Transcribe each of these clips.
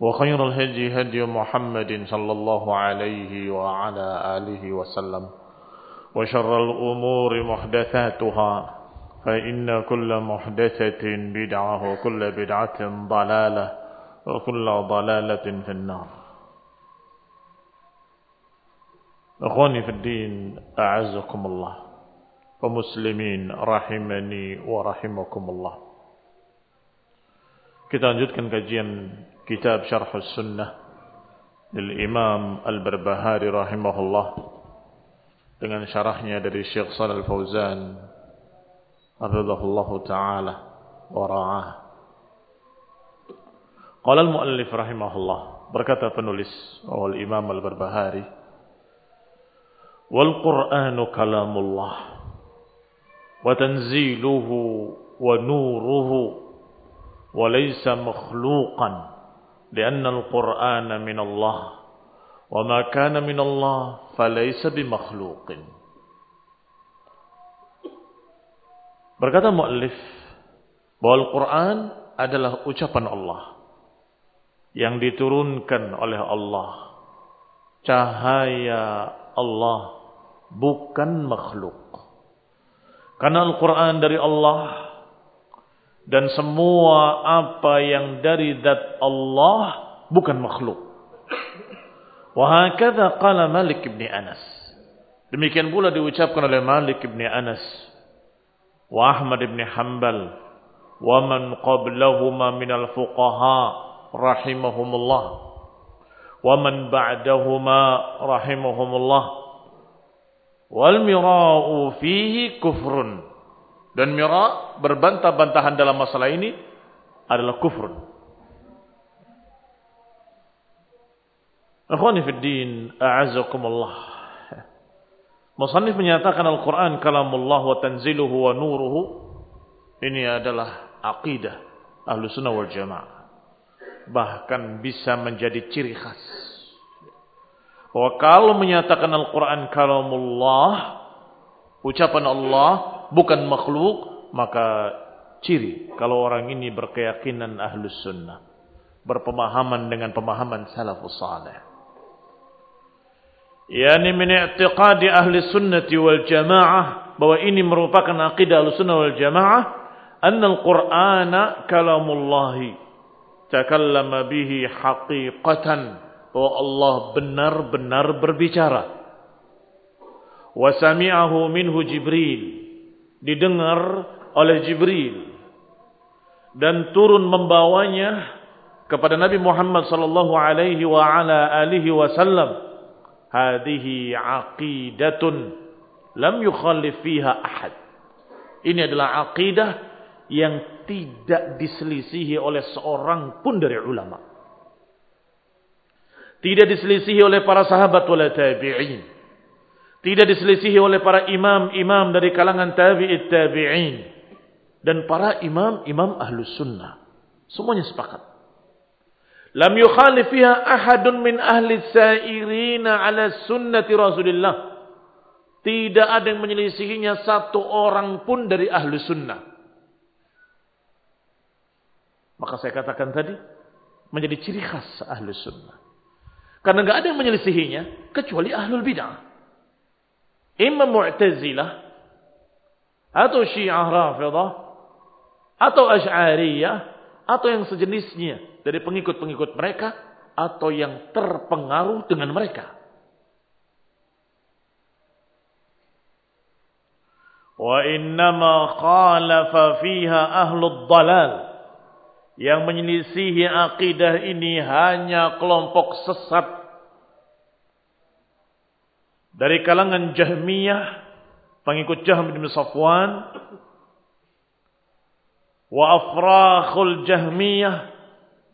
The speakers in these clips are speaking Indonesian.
وخير الهدي هدي محمد صلى الله عليه وعلى آله وسلم. وشر الأمور محدثاتها فإن كل محدثة بدعة وكل بدعة ضلالة وكل ضلالة في النار. أخواني في الدين أعزكم الله ومسلمين رحمني ورحمكم الله. Kita lanjutkan kajian kitab Syarh Sunnah dari Imam Al-Barbahari rahimahullah dengan syarahnya dari Syekh Shalal Fauzan hafizahullah taala wa ra'ah. Qala al-muallif rahimahullah berkata penulis awal Imam Al-Barbahari wal Qur'anu kalamullah wa tanziluhu wa nuruhu وليس مخلوقا لأن القرآن من الله وما كان من الله فليس بمخلوق Berkata muallif bahwa Al-Quran adalah ucapan Allah yang diturunkan oleh Allah. Cahaya Allah bukan makhluk. Karena Al-Quran dari Allah dan semua apa yang dari zat Allah bukan makhluk. Wahakadha qala Malik bin Anas. Demikian pula diucapkan oleh Malik bin Anas. Wa Ahmad bin Hanbal. Wa man qablahuma minal fuqaha rahimahumullah. Wa man ba'dahuma rahimahumullah. Wal mira'u fihi kufrun dan mira berbantah-bantahan dalam masalah ini adalah kufur. Akhwani fi din, a'azzakumullah. Musannif menyatakan Al-Quran kalamullah wa tanziluhu wa nuruhu. Ini adalah aqidah ahlu sunnah wal jamaah. Bahkan bisa menjadi ciri khas. Bahwa kalau menyatakan Al-Quran kalamullah, ucapan Allah, bukan makhluk, maka ciri kalau orang ini berkeyakinan ahlus sunnah. Berpemahaman dengan pemahaman salafus salih. Yani min i'tiqadi ahli sunnati wal jamaah bahwa ini merupakan akidah ahli sunnah wal jamaah anna al-Qur'ana kalamullahi takallama bihi haqiqatan bahwa Allah benar-benar berbicara wa sami'ahu minhu Jibril didengar oleh Jibril dan turun membawanya kepada Nabi Muhammad sallallahu alaihi wa ala alihi wasallam hadhihi aqidatun lam yukhallif fiha ahad Ini adalah akidah yang tidak diselisihi oleh seorang pun dari ulama. Tidak diselisihi oleh para sahabat wala tabi'in. Tidak diselisihi oleh para imam-imam dari kalangan tabi'it tabi'in. Dan para imam-imam ahlus sunnah. Semuanya sepakat. Lam yukhalif fiha ahadun min ahli sairina ala sunnati Rasulillah. Tidak ada yang menyelisihinya satu orang pun dari ahlu sunnah. Maka saya katakan tadi, menjadi ciri khas ahlu sunnah. Karena nggak ada yang menyelisihinya, kecuali ahlul bid'ah. Imam Mu'tazilah atau Syiah Rafidah atau Asy'ariyah atau yang sejenisnya dari pengikut-pengikut mereka atau yang terpengaruh dengan mereka. Wa innama khalafa fiha ahlud dalal. Yang menyelisihi akidah ini hanya kelompok sesat dari kalangan Jahmiyah pengikut Jahm bin Safwan wa afrakhul Jahmiyah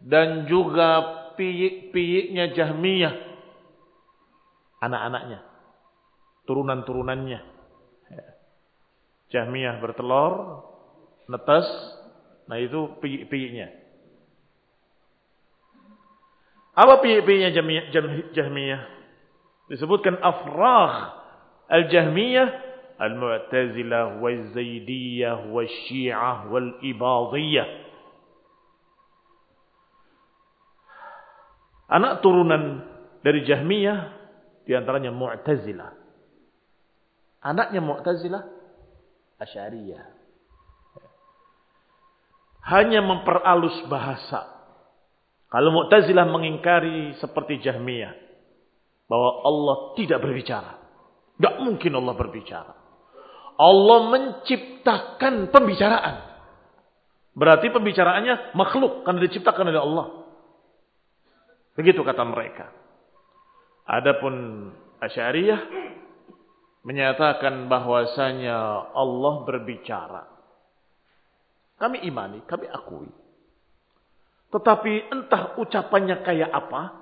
dan juga piyik-piyiknya Jahmiyah anak-anaknya turunan-turunannya Jahmiyah bertelur, netes, nah itu piyik-piyiknya. Apa piyik-piyiknya Jahmiyah? Disebutkan afrah al-Jahmiyah, al-Mu'tazilah, wal-Zaidiyah, wal-Syiah, wal-Ibadiyah. Anak turunan dari Jahmiyah di antaranya Mu'tazilah. Anaknya Mu'tazilah Asyariyah. Hanya memperalus bahasa. Kalau Mu'tazilah mengingkari seperti Jahmiyah. Bahwa Allah tidak berbicara. Tidak mungkin Allah berbicara. Allah menciptakan pembicaraan. Berarti pembicaraannya makhluk. Karena diciptakan oleh Allah. Begitu kata mereka. Adapun Asyariyah menyatakan bahwasanya Allah berbicara. Kami imani, kami akui. Tetapi entah ucapannya kayak apa,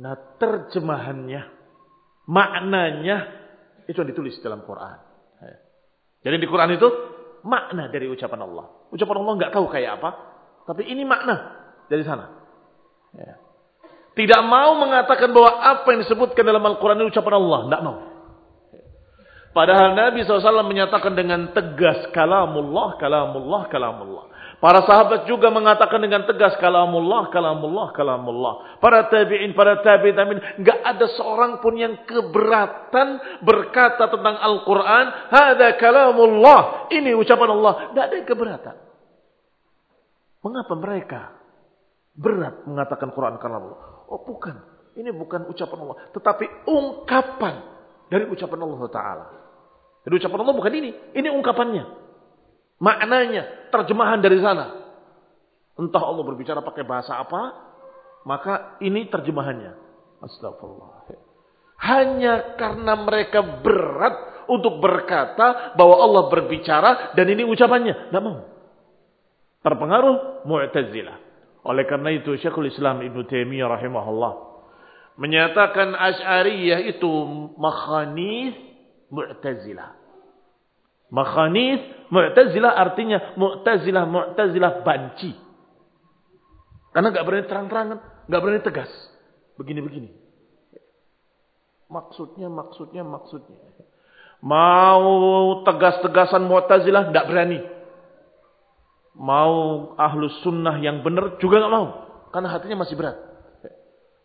nah terjemahannya, maknanya, itu yang ditulis dalam Quran. Jadi di Quran itu makna dari ucapan Allah. Ucapan Allah nggak tahu kayak apa, tapi ini makna dari sana. Ya. Tidak mau mengatakan bahwa apa yang disebutkan dalam Al-Quran itu ucapan Allah. Tidak mau. Padahal Nabi SAW menyatakan dengan tegas kalamullah, kalamullah, kalamullah. Para sahabat juga mengatakan dengan tegas kalamullah, kalamullah, kalamullah. Para tabi'in, para tabi'in, tabi'in. Gak ada seorang pun yang keberatan berkata tentang Al-Quran. Hada kalamullah. Ini ucapan Allah. Gak ada yang keberatan. Mengapa mereka berat mengatakan Quran kalamullah? Oh bukan. Ini bukan ucapan Allah. Tetapi ungkapan dari ucapan Allah Ta'ala. Jadi ucapan Allah bukan ini. Ini ungkapannya. Maknanya. Terjemahan dari sana. Entah Allah berbicara pakai bahasa apa. Maka ini terjemahannya. Astagfirullah. Hanya karena mereka berat untuk berkata bahwa Allah berbicara dan ini ucapannya. Tidak mau. Terpengaruh Mu'tazilah. Oleh karena itu Syekhul Islam Ibn Taimiyah rahimahullah menyatakan Asy'ariyah itu makhanis Mu'tazilah. Makhanis, Mu'tazilah artinya Mu'tazilah, Mu'tazilah banci. Karena gak berani terang-terangan, gak berani tegas. Begini-begini. Maksudnya, maksudnya, maksudnya. Mau tegas-tegasan Mu'tazilah, gak berani. Mau ahlus sunnah yang benar juga gak mau. Karena hatinya masih berat.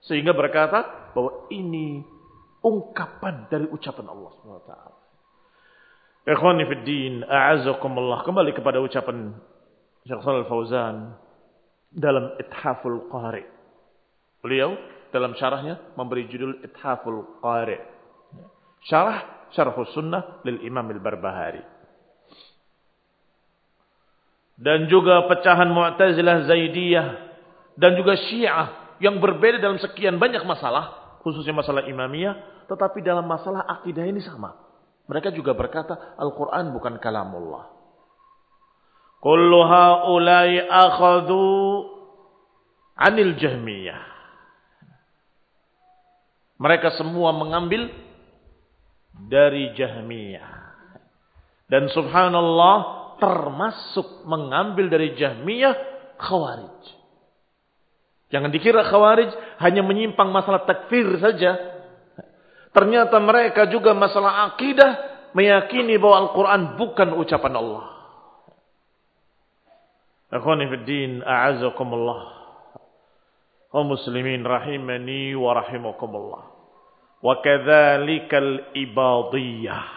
Sehingga berkata bahwa ini ungkapan dari ucapan Allah SWT. Ikhwani fi din, a'azakumullah. Kembali kepada ucapan Syekh Shalal Fauzan dalam Ithaful Qari. Beliau dalam syarahnya memberi judul Ithaful Qari. Syarah Syarh Sunnah lil Imam Al-Barbahari. Dan juga pecahan Mu'tazilah Zaidiyah dan juga Syiah yang berbeda dalam sekian banyak masalah khususnya masalah imamiyah, tetapi dalam masalah akidah ini sama. Mereka juga berkata Al-Quran bukan kalamullah. Kullu haulai akhadu anil jahmiyah. Mereka semua mengambil dari jahmiyah. Dan subhanallah termasuk mengambil dari jahmiyah khawarij. Jangan dikira khawarij hanya menyimpang masalah takfir saja. Ternyata mereka juga masalah akidah meyakini bahwa Al-Quran bukan ucapan Allah. Akhwani fi din, a'azakumullah. Kaum muslimin rahimani wa rahimakumullah. Wa kadzalikal ibadiyah.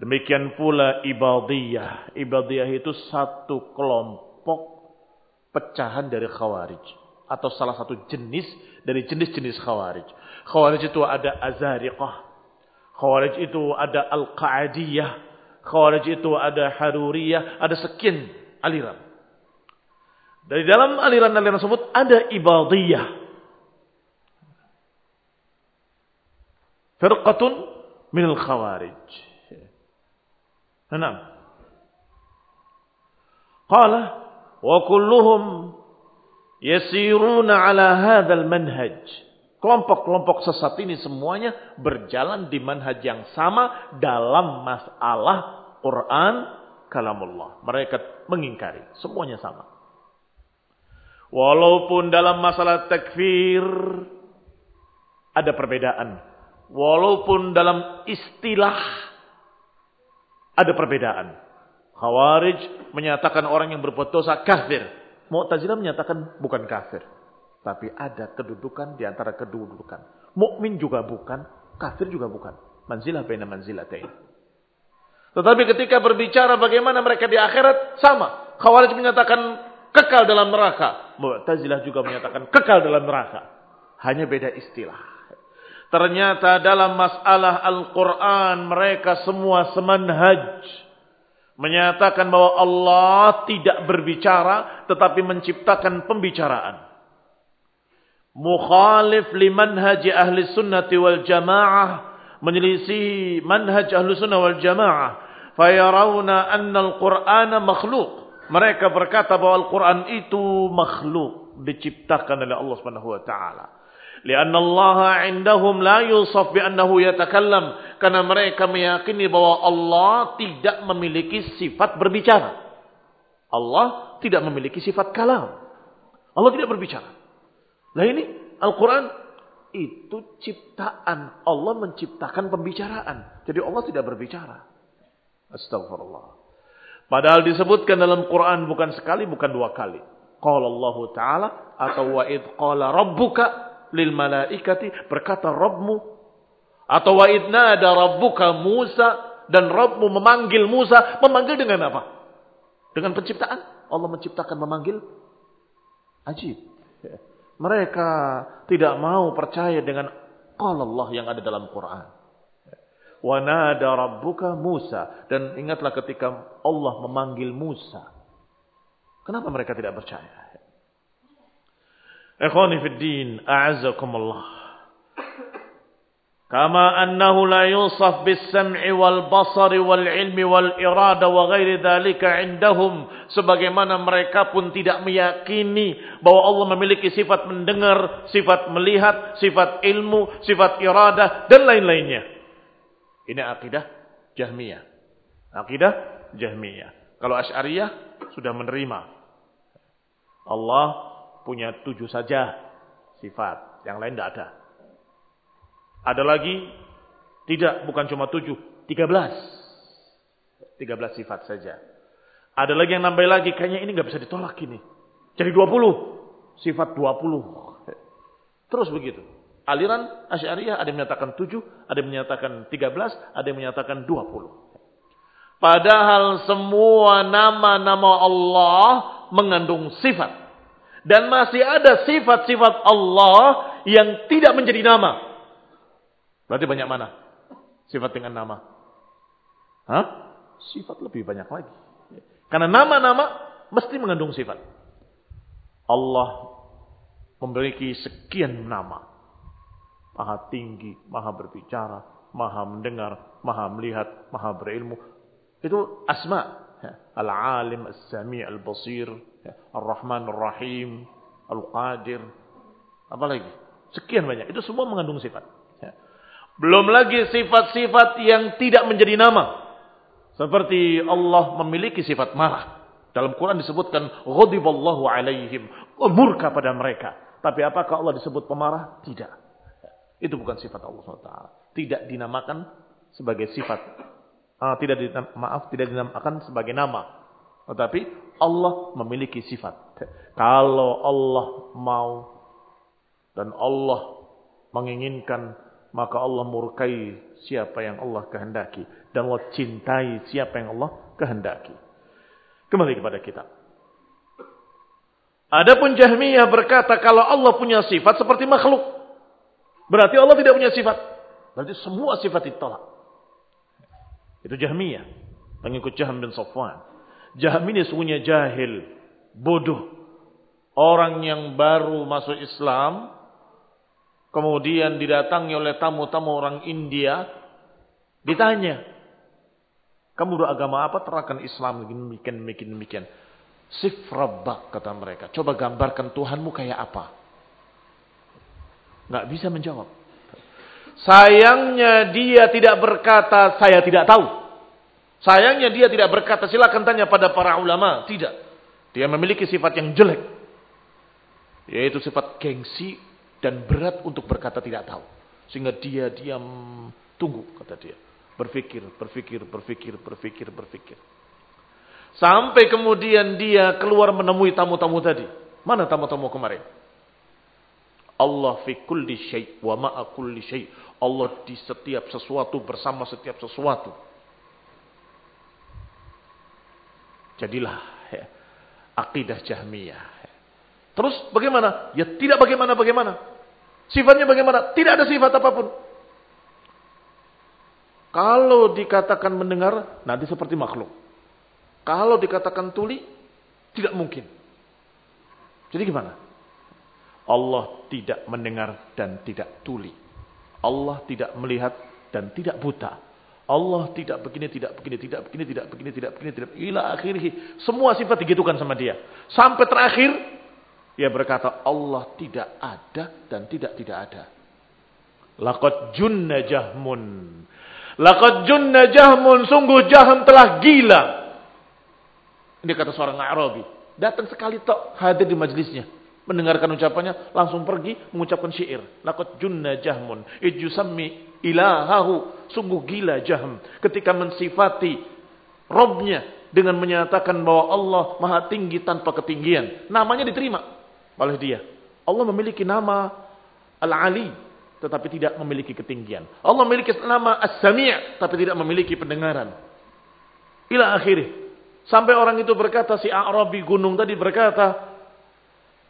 Demikian pula ibadiyah. Ibadiyah itu satu kelompok pecahan dari khawarij. Atau salah satu jenis dari jenis-jenis khawarij. Khawarij itu ada azariqah. Khawarij itu ada al-qa'adiyah. Khawarij itu ada haruriyah. Ada sekian aliran. Dari dalam aliran-aliran tersebut ada ibadiyah. Firqatun minal khawarij. Enam. Qala wa kulluhum yasiruna ala hadzal manhaj. Kelompok-kelompok sesat ini semuanya berjalan di manhaj yang sama dalam masalah Quran kalamullah. Mereka mengingkari, semuanya sama. Walaupun dalam masalah takfir ada perbedaan. Walaupun dalam istilah ada perbedaan. Khawarij menyatakan orang yang berbuat dosa kafir. Mu'tazilah menyatakan bukan kafir. Tapi ada kedudukan di antara kedudukan. Mukmin juga bukan, kafir juga bukan. Manzilah baina manzilatain. Tetapi ketika berbicara bagaimana mereka di akhirat sama. Khawarij menyatakan kekal dalam neraka. Mu'tazilah juga menyatakan kekal dalam neraka. Hanya beda istilah. Ternyata dalam masalah Al-Quran mereka semua semanhaj. Menyatakan bahwa Allah tidak berbicara tetapi menciptakan pembicaraan. Mukhalif limanhaj ahli sunnati wal jamaah. Menyelisih manhaj ahli sunnah wal jamaah. Fayarawna anna al-Qur'ana makhluk. Mereka berkata bahwa Al-Quran itu makhluk. Diciptakan oleh Allah subhanahu wa ta'ala. Lianna Allah indahum la yusaf bi'annahu yatakallam. Karena mereka meyakini bahwa Allah tidak memiliki sifat berbicara. Allah tidak memiliki sifat kalam. Allah tidak berbicara. Nah ini Al-Quran itu ciptaan. Allah menciptakan pembicaraan. Jadi Allah tidak berbicara. Astagfirullah. Padahal disebutkan dalam Quran bukan sekali, bukan dua kali. Qala Allah Ta'ala atau wa id qala rabbuka lil malaikati berkata Rabbmu atau wa id nada rabbuka Musa dan Rabbmu memanggil Musa memanggil dengan apa? Dengan penciptaan. Allah menciptakan memanggil ajib. Mereka tidak mau percaya dengan qala Allah yang ada dalam Quran. Wanada rabbuka Musa. Dan ingatlah ketika Allah memanggil Musa. Kenapa mereka tidak percaya? Ikhwani fid din, a'azzakumullah. Sam'i wal basari wal ilmi wal irada wa ghairi dhalika indahum sebagaimana mereka pun tidak meyakini bahwa Allah memiliki sifat mendengar, sifat melihat, sifat ilmu, sifat irada dan lain-lainnya. Ini akidah Jahmiyah. Akidah Jahmiyah. Kalau Asy'ariyah sudah menerima. Allah punya tujuh saja sifat. Yang lain tidak ada. Ada lagi? Tidak, bukan cuma tujuh. Tiga belas. Tiga belas sifat saja. Ada lagi yang nambah lagi. Kayaknya ini nggak bisa ditolak ini. Jadi dua puluh. Sifat dua puluh. Terus begitu. Aliran Asy'ariyah ada yang menyatakan 7, ada yang menyatakan 13, ada yang menyatakan 20. Padahal semua nama-nama Allah mengandung sifat. Dan masih ada sifat-sifat Allah yang tidak menjadi nama. Berarti banyak mana? Sifat dengan nama. Hah? Sifat lebih banyak lagi. Karena nama-nama mesti mengandung sifat. Allah memiliki sekian nama. Maha tinggi, maha berbicara, maha mendengar, maha melihat, maha berilmu. Itu asma. Al-alim, as-sami' al-basir, ar-rahman ar-rahim, al-qadir. Apalagi? Sekian banyak. Itu semua mengandung sifat. Belum lagi sifat-sifat yang tidak menjadi nama. Seperti Allah memiliki sifat marah. Dalam Quran disebutkan ghadiballahu alaihim, murka pada mereka. Tapi apakah Allah disebut pemarah? Tidak. Itu bukan sifat Allah SWT. Tidak dinamakan sebagai sifat. Uh, tidak dinam, maaf, tidak dinamakan sebagai nama. Tetapi Allah memiliki sifat. Kalau Allah mau dan Allah menginginkan, maka Allah murkai siapa yang Allah kehendaki. Dan Allah cintai siapa yang Allah kehendaki. Kembali kepada kita. Adapun Jahmiyah berkata kalau Allah punya sifat seperti makhluk. Berarti Allah tidak punya sifat. Berarti semua sifat ditolak. Itu Jahmiyah. Pengikut Jahm bin Safwan. Jahm ini sungguhnya jahil. Bodoh. Orang yang baru masuk Islam. Kemudian didatangi oleh tamu-tamu orang India. Ditanya. Kamu beragama apa? Terangkan Islam. Demikian, demikian, demikian. Sif rabbak kata mereka. Coba gambarkan Tuhanmu kayak apa? Nggak bisa menjawab. Sayangnya dia tidak berkata, saya tidak tahu. Sayangnya dia tidak berkata, silakan tanya pada para ulama. Tidak. Dia memiliki sifat yang jelek. Yaitu sifat gengsi dan berat untuk berkata tidak tahu. Sehingga dia diam, tunggu kata dia. Berpikir, berpikir, berpikir, berpikir, berpikir. Sampai kemudian dia keluar menemui tamu-tamu tadi. Mana tamu-tamu kemarin? Allah fi kulli syai' wa ma'a kulli syai'. Allah di setiap sesuatu bersama setiap sesuatu. Jadilah ya, akidah Jahmiyah. Terus bagaimana? Ya tidak bagaimana bagaimana. Sifatnya bagaimana? Tidak ada sifat apa pun. Kalau dikatakan mendengar, nanti seperti makhluk. Kalau dikatakan tuli, tidak mungkin. Jadi gimana? Allah tidak mendengar dan tidak tuli. Allah tidak melihat dan tidak buta. Allah tidak begini, tidak begini, tidak begini, tidak begini, tidak begini, tidak begini. Ila akhirih. Semua sifat digitukan sama dia. Sampai terakhir, dia berkata, Allah tidak ada dan tidak tidak ada. Laqad junna jahmun. Laqad junna jahmun. Sungguh jaham telah gila. Ini kata seorang Arabi. Datang sekali tok hadir di majlisnya mendengarkan ucapannya langsung pergi mengucapkan syair laqad junna jahmun ijusammi ilahahu sungguh gila jahm ketika mensifati robnya dengan menyatakan bahwa Allah maha tinggi tanpa ketinggian namanya diterima oleh dia Allah memiliki nama Al-Ali tetapi tidak memiliki ketinggian Allah memiliki nama As-Sami' tapi tidak memiliki pendengaran ila akhirih sampai orang itu berkata si Arabi gunung tadi berkata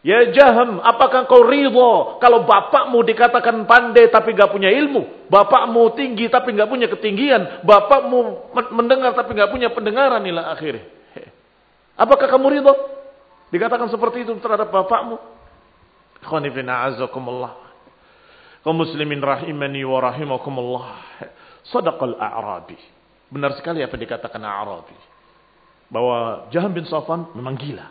Ya Jaham, apakah kau ridho kalau bapakmu dikatakan pandai tapi gak punya ilmu? Bapakmu tinggi tapi gak punya ketinggian? Bapakmu mendengar tapi gak punya pendengaran inilah akhirnya. Apakah kamu ridho? Dikatakan seperti itu terhadap bapakmu? Khonifina azakumullah. Kau muslimin rahimani wa rahimakumullah. Sadaqal a'rabi. Benar sekali apa dikatakan a'rabi. Bahwa Jaham bin Safan memang gila.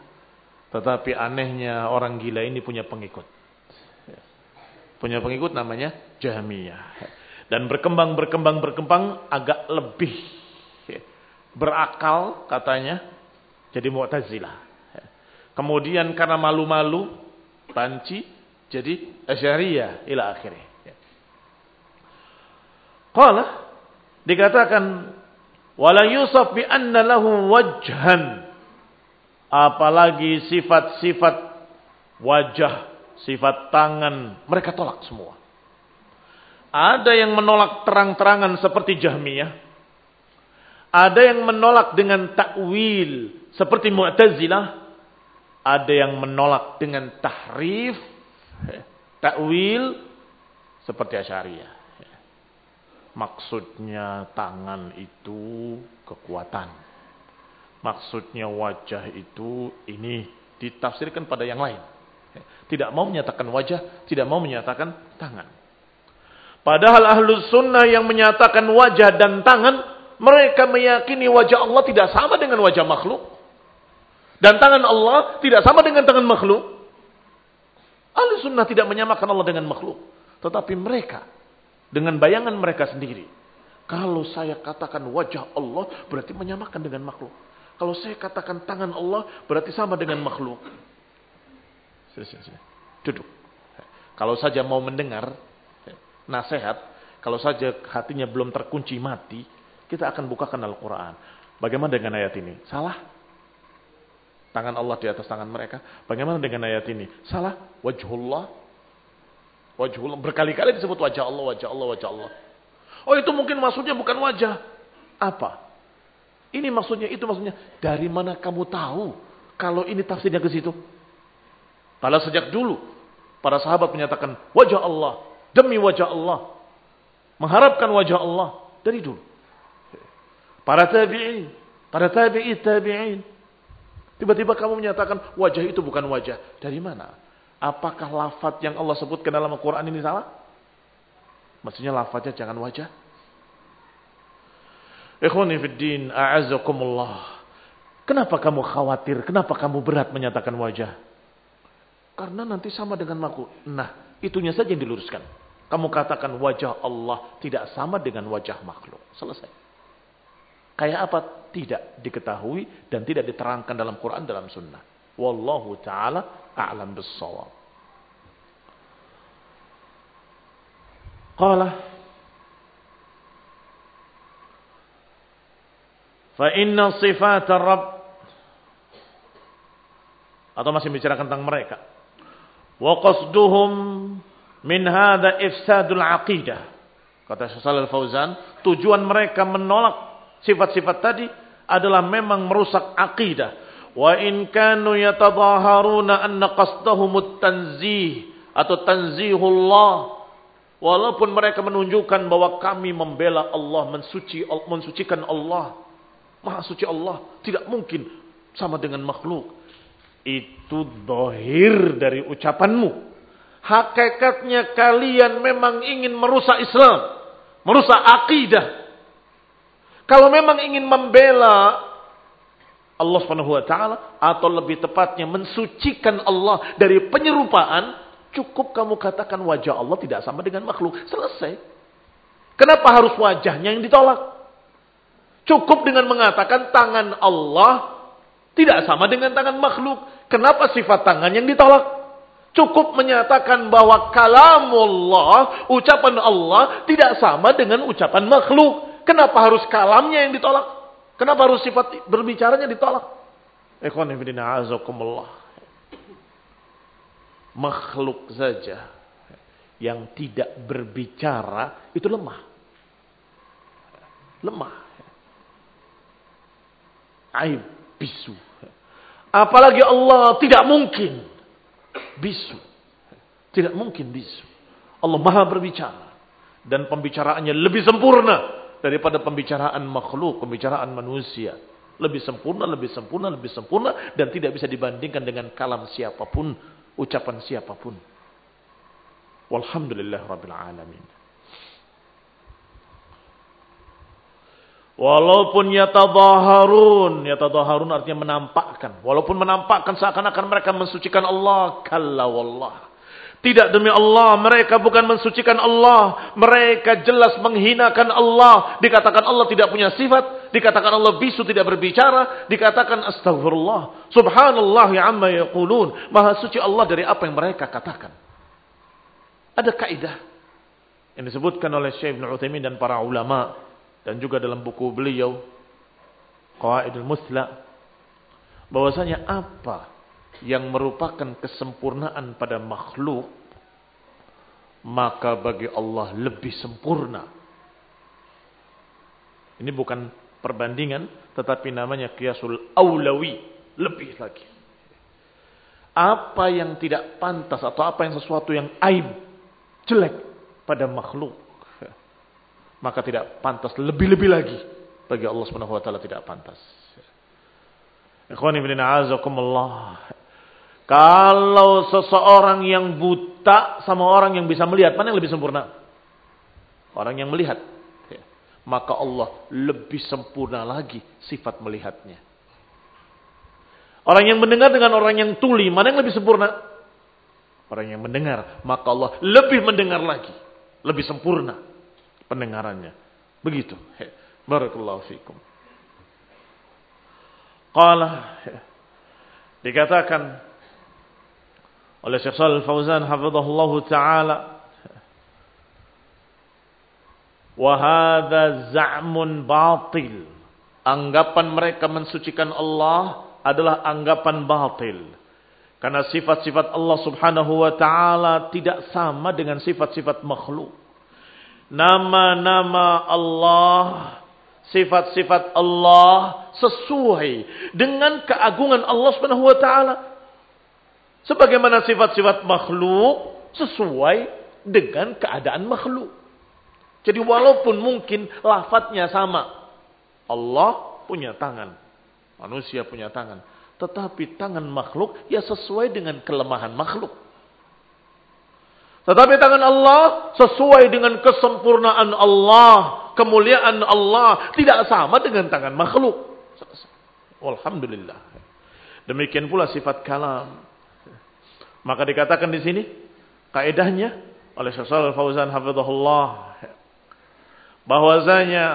Tetapi anehnya orang gila ini punya pengikut. Punya pengikut namanya Jahmiyah. Dan berkembang, berkembang, berkembang agak lebih berakal katanya. Jadi Mu'tazilah. Kemudian karena malu-malu, panci, jadi Asyariyah ila akhirnya. Qala dikatakan wala yusaf bi anna lahu wajhan apalagi sifat-sifat wajah, sifat tangan, mereka tolak semua. Ada yang menolak terang-terangan seperti Jahmiyah. Ada yang menolak dengan takwil seperti Mu'tazilah. Ada yang menolak dengan tahrif, takwil seperti Asyariah. Maksudnya tangan itu kekuatan. Maksudnya wajah itu ini ditafsirkan pada yang lain. Tidak mau menyatakan wajah, tidak mau menyatakan tangan. Padahal ahlus sunnah yang menyatakan wajah dan tangan, mereka meyakini wajah Allah tidak sama dengan wajah makhluk. Dan tangan Allah tidak sama dengan tangan makhluk. Ahlus sunnah tidak menyamakan Allah dengan makhluk. Tetapi mereka, dengan bayangan mereka sendiri. Kalau saya katakan wajah Allah, berarti menyamakan dengan makhluk. Kalau saya katakan tangan Allah, berarti sama dengan makhluk. Duduk. Kalau saja mau mendengar, nasihat, kalau saja hatinya belum terkunci mati, kita akan bukakan Al-Quran. Bagaimana dengan ayat ini? Salah? Tangan Allah di atas tangan mereka. Bagaimana dengan ayat ini? Salah? Wajhullah. Wajhullah. Berkali-kali disebut wajah Allah, wajah Allah, wajah Allah. Oh itu mungkin maksudnya bukan wajah. Apa? Ini maksudnya, itu maksudnya. Dari mana kamu tahu kalau ini tafsirnya ke situ? Kalau sejak dulu para sahabat menyatakan wajah Allah demi wajah Allah. Mengharapkan wajah Allah dari dulu. Para tabi'in, para tabi'i tabi'in. Tiba-tiba kamu menyatakan wajah itu bukan wajah. Dari mana? Apakah lafaz yang Allah sebutkan dalam Al-Quran ini salah? Maksudnya lafaznya jangan wajah. Ikhwani fiddin, a'azakumullah. Kenapa kamu khawatir? Kenapa kamu berat menyatakan wajah? Karena nanti sama dengan makhluk. Nah, itunya saja yang diluruskan. Kamu katakan wajah Allah tidak sama dengan wajah makhluk. Selesai. Kayak apa? Tidak diketahui dan tidak diterangkan dalam Quran dalam sunnah. Wallahu ta'ala a'lam bissawab. Qala fa inna sifat Rabb atau masih bicara tentang mereka. Wa qasduhum Min hadha ifsadul aqidah. Kata Syekh Al-Fauzan, tujuan mereka menolak sifat-sifat tadi adalah memang merusak akidah. Wa in kanu yatadhaharuna anna qasdahumut tanzih atau tanzihullah. Walaupun mereka menunjukkan bahwa kami membela Allah, mensuci, mensucikan Allah. Maha suci Allah. Tidak mungkin sama dengan makhluk. Itu dohir dari ucapanmu. Hakikatnya kalian memang ingin merusak Islam. Merusak akidah. Kalau memang ingin membela Allah Subhanahu wa taala atau lebih tepatnya mensucikan Allah dari penyerupaan, cukup kamu katakan wajah Allah tidak sama dengan makhluk. Selesai. Kenapa harus wajahnya yang ditolak? Cukup dengan mengatakan tangan Allah tidak sama dengan tangan makhluk. Kenapa sifat tangan yang ditolak? Cukup menyatakan bahwa kalamullah, ucapan Allah tidak sama dengan ucapan makhluk. Kenapa harus kalamnya yang ditolak? Kenapa harus sifat berbicaranya ditolak? Ikhwan ibn azakumullah. Makhluk saja yang tidak berbicara itu lemah. Lemah. Aib bisu. Apalagi Allah tidak mungkin bisu. Tidak mungkin bisu. Allah maha berbicara. Dan pembicaraannya lebih sempurna daripada pembicaraan makhluk, pembicaraan manusia. Lebih sempurna, lebih sempurna, lebih sempurna. Dan tidak bisa dibandingkan dengan kalam siapa pun, ucapan siapa pun. Walhamdulillah Rabbil Alamin. Walaupun yatadaharun, yatadaharun artinya menampakkan. Walaupun menampakkan seakan-akan mereka mensucikan Allah, kalla wallah. Tidak demi Allah, mereka bukan mensucikan Allah. Mereka jelas menghinakan Allah. Dikatakan Allah tidak punya sifat. Dikatakan Allah bisu tidak berbicara. Dikatakan astagfirullah. Subhanallah ya amma yaqulun. Maha suci Allah dari apa yang mereka katakan. Ada kaidah yang disebutkan oleh Syekh Ibn Uthaymin dan para ulama dan juga dalam buku beliau Qawaidul Musla bahwasanya apa yang merupakan kesempurnaan pada makhluk maka bagi Allah lebih sempurna. Ini bukan perbandingan tetapi namanya kiasul aulawi, lebih lagi. Apa yang tidak pantas atau apa yang sesuatu yang aib, jelek pada makhluk maka tidak pantas lebih-lebih lagi bagi Allah Subhanahu wa taala tidak pantas. A'azakumullah. Kalau seseorang yang buta sama orang yang bisa melihat, mana yang lebih sempurna? Orang yang melihat. Ya. Maka Allah lebih sempurna lagi sifat melihatnya. Orang yang mendengar dengan orang yang tuli, mana yang lebih sempurna? Orang yang mendengar, maka Allah lebih mendengar lagi. Lebih sempurna pendengarannya. Begitu. Barakallahu fikum. Qala dikatakan oleh Syekh Shalal Fauzan hafizahullah taala wa hadza za'mun batil. Anggapan mereka mensucikan Allah adalah anggapan batil. Karena sifat-sifat Allah subhanahu wa ta'ala tidak sama dengan sifat-sifat makhluk. Nama-nama Allah, sifat-sifat Allah sesuai dengan keagungan Allah subhanahu wa ta'ala. Sebagaimana sifat-sifat makhluk sesuai dengan keadaan makhluk. Jadi walaupun mungkin lafadznya sama. Allah punya tangan. Manusia punya tangan. Tetapi tangan makhluk ya sesuai dengan kelemahan makhluk. Tetapi tangan Allah sesuai dengan kesempurnaan Allah. Kemuliaan Allah. Tidak sama dengan tangan makhluk. Alhamdulillah. Demikian pula sifat kalam. Maka dikatakan di sini. Kaedahnya. Oleh Syaikhul Fauzan Hafizahullah. Bahwasanya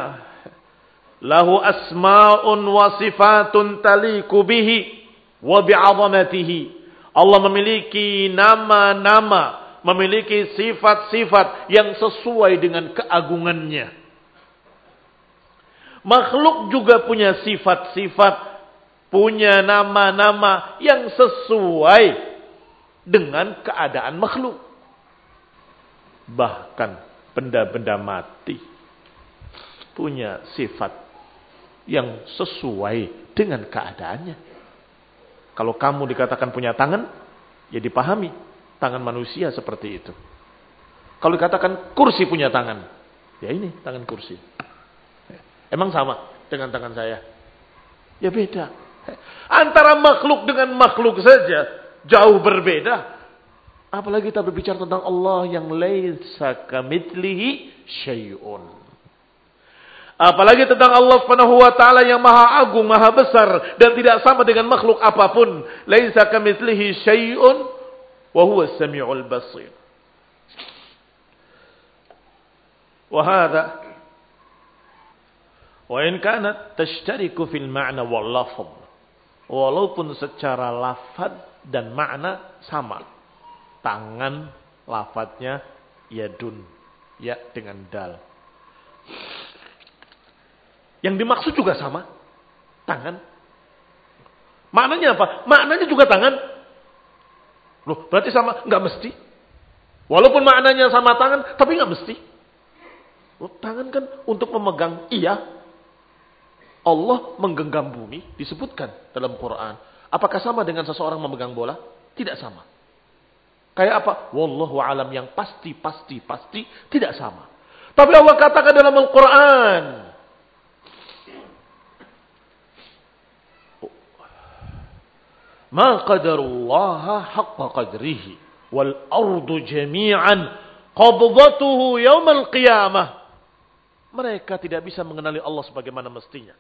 lahu asma'un wa sifatun taliku bihi wa bi'azamatihi. Allah memiliki nama-nama, memiliki sifat-sifat yang sesuai dengan keagungannya. Makhluk juga punya sifat-sifat, punya nama-nama yang sesuai dengan keadaan makhluk. Bahkan benda-benda mati punya sifat yang sesuai dengan keadaannya. Kalau kamu dikatakan punya tangan, ya dipahami tangan manusia seperti itu. Kalau dikatakan kursi punya tangan, ya ini tangan kursi. Emang sama dengan tangan saya? Ya beda. Antara makhluk dengan makhluk saja jauh berbeda. Apalagi kita berbicara tentang Allah yang laisa kamitslihi syai'un. Apalagi tentang Allah Subhanahu wa taala yang maha agung, maha besar dan tidak sama dengan makhluk apa pun. Laisa kamitslihi syai'un wa huwa as-sami'ul basir. Wa hadha wa in kanat tashtariku fil ma'na wal lafz. Walaupun secara lafaz dan makna sama. Tangan lafadznya yadun, ya dengan dal. Yang dimaksud juga sama. Tangan. Maknanya apa? Maknanya juga tangan. Loh, berarti sama? Enggak mesti. Walaupun maknanya sama tangan, tapi enggak mesti. Loh, tangan kan untuk memegang. Iya. Allah menggenggam bumi, disebutkan dalam Quran. Apakah sama dengan seseorang memegang bola? Tidak sama. Kayak apa? Wallahu alam yang pasti, pasti, pasti tidak sama. Tapi Allah katakan dalam Al-Quran. ma qadarullaha haqqa qadrihi wal ardu jami'an qabdatuhu yaumal qiyamah mereka tidak bisa mengenali Allah sebagaimana mestinya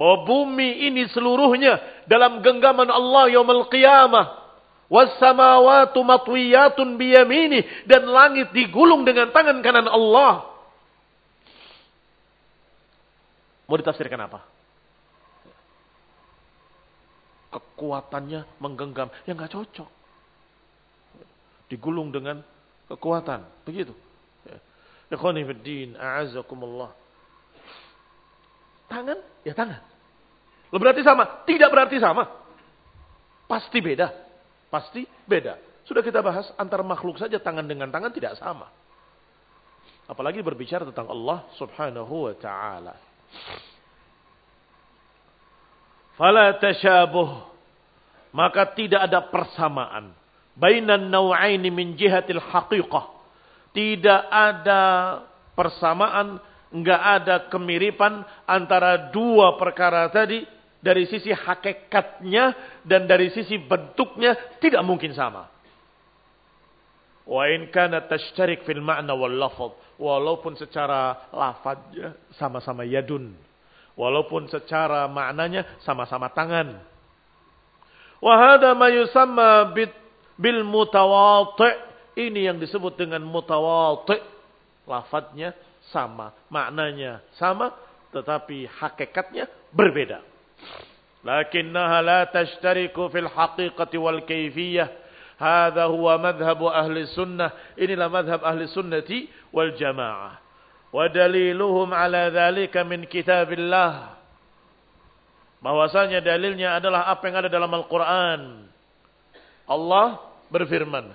bahwa bumi ini seluruhnya dalam genggaman Allah yaumal qiyamah was samawati matwiyatun biyamini dan langit digulung dengan tangan kanan Allah mau ditafsirkan apa kekuatannya menggenggam. Ya nggak cocok. Digulung dengan kekuatan. Begitu. Ya. Ikhwani fiddin, a'azakumullah. Tangan, ya tangan. Lo berarti sama? Tidak berarti sama. Pasti beda. Pasti beda. Sudah kita bahas antara makhluk saja tangan dengan tangan tidak sama. Apalagi berbicara tentang Allah subhanahu wa ta'ala. Fala tashabuh. Maka tidak ada persamaan. Bainan naw'aini min jihatil haqiqah. Tidak ada persamaan, enggak ada kemiripan antara dua perkara tadi dari sisi hakikatnya dan dari sisi bentuknya tidak mungkin sama. Wa in kana tashtarik fil ma'na wal lafaz. Walaupun secara lafaznya sama-sama yadun. Walaupun secara maknanya sama-sama tangan. Wa hada ma yusamma bil mutawati'. Ini yang disebut dengan mutawati'. Lafaznya sama, maknanya sama, tetapi hakikatnya berbeda. Tashtariku fil haqiqati wal kayfiyah Hada huwa madhhabu ahli sunnah. Inilah madhab ahli sunnati wal jamaah. Wa daliluhum ala dhalika min kitabillah. Bahwasanya dalilnya adalah apa yang ada dalam Al-Quran. Allah berfirman.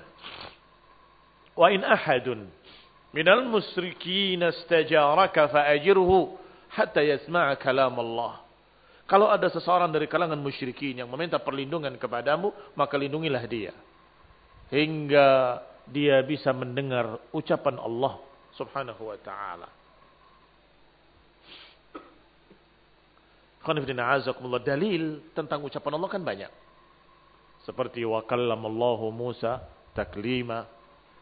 Wa in ahadun minal musrikin istajaraka fa'ajirhu hatta yasma'a kalam Allah. Kalau ada seseorang dari kalangan musyrikin yang meminta perlindungan kepadamu, maka lindungilah dia hingga dia bisa mendengar ucapan Allah Subhanahu wa taala. dalil tentang ucapan Allah kan banyak. Seperti wa kallamallahu Musa taklima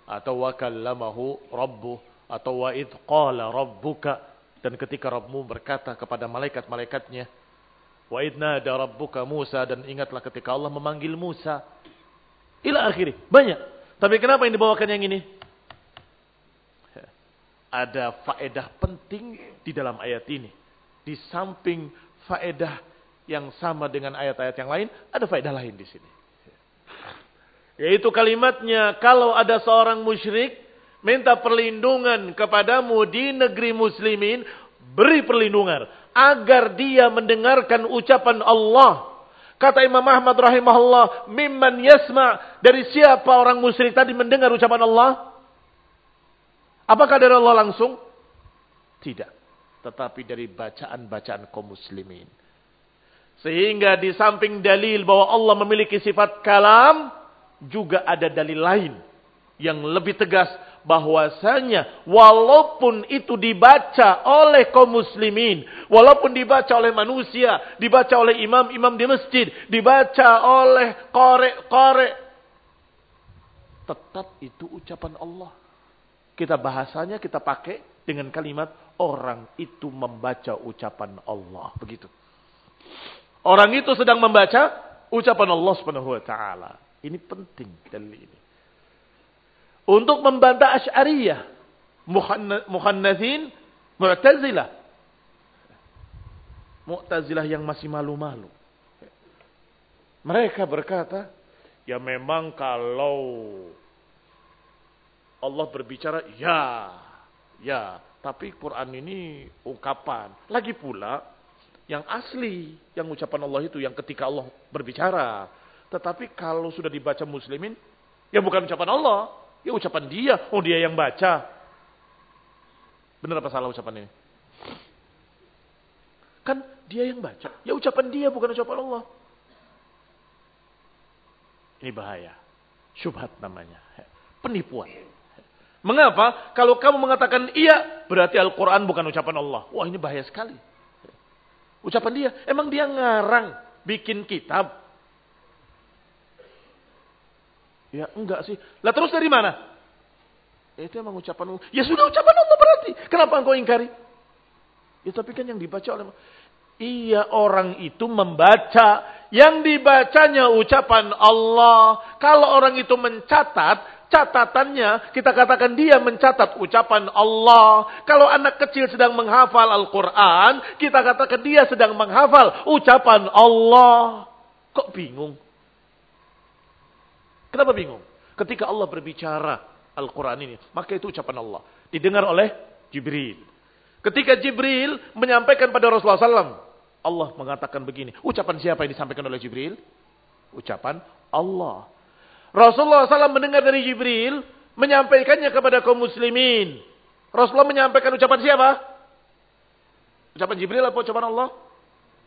atau wa kallamahu rabbuh atau wa id qala rabbuka dan ketika Rabbmu berkata kepada malaikat-malaikatnya wa idna nada rabbuka Musa dan ingatlah ketika Allah memanggil Musa Ila akhiri. Banyak. Tapi kenapa yang dibawakan yang ini? Ada faedah penting di dalam ayat ini. Di samping faedah yang sama dengan ayat-ayat yang lain, ada faedah lain di sini. Yaitu kalimatnya, kalau ada seorang musyrik, minta perlindungan kepadamu di negeri muslimin, beri perlindungan. Agar dia mendengarkan ucapan Allah Kata Imam Ahmad rahimahullah, mimman yasma dari siapa orang musyrik tadi mendengar ucapan Allah? Apakah dari Allah langsung? Tidak. Tetapi dari bacaan-bacaan kaum muslimin. Sehingga di samping dalil bahwa Allah memiliki sifat kalam, juga ada dalil lain yang lebih tegas bahwasanya walaupun itu dibaca oleh kaum muslimin, walaupun dibaca oleh manusia, dibaca oleh imam-imam di masjid, dibaca oleh korek-korek, tetap itu ucapan Allah. Kita bahasanya kita pakai dengan kalimat orang itu membaca ucapan Allah. Begitu. Orang itu sedang membaca ucapan Allah Subhanahu wa taala. Ini penting dalil ini untuk membantah Asy'ariyah, Muhannatsin, Mu'tazilah. Mu'tazilah yang masih malu-malu. Mereka berkata, ya memang kalau Allah berbicara, ya, ya. Tapi Quran ini ungkapan. Lagi pula, yang asli, yang ucapan Allah itu, yang ketika Allah berbicara. Tetapi kalau sudah dibaca muslimin, ya bukan ucapan Allah. Ya ucapan dia. Oh dia yang baca. Benar apa salah ucapan ini? Kan dia yang baca. Ya ucapan dia bukan ucapan Allah. Ini bahaya. Syubhat namanya. Penipuan. Mengapa? Kalau kamu mengatakan iya, berarti Al-Quran bukan ucapan Allah. Wah ini bahaya sekali. Ucapan dia. Emang dia ngarang bikin kitab. Ya enggak sih. Lah terus dari mana? Ya, itu emang ucapan Ya sudah ucapan Allah berarti. Kenapa engkau ingkari? Ya tapi kan yang dibaca oleh Iya orang itu membaca. Yang dibacanya ucapan Allah. Kalau orang itu mencatat. Catatannya kita katakan dia mencatat ucapan Allah. Kalau anak kecil sedang menghafal Al-Quran. Kita katakan dia sedang menghafal ucapan Allah. Kok bingung? Kenapa bingung? Ketika Allah berbicara Al-Quran ini, maka itu ucapan Allah. Didengar oleh Jibril. Ketika Jibril menyampaikan pada Rasulullah SAW, Allah mengatakan begini. Ucapan siapa yang disampaikan oleh Jibril? Ucapan Allah. Rasulullah SAW mendengar dari Jibril, menyampaikannya kepada kaum muslimin. Rasulullah menyampaikan ucapan siapa? Ucapan Jibril atau ucapan Allah?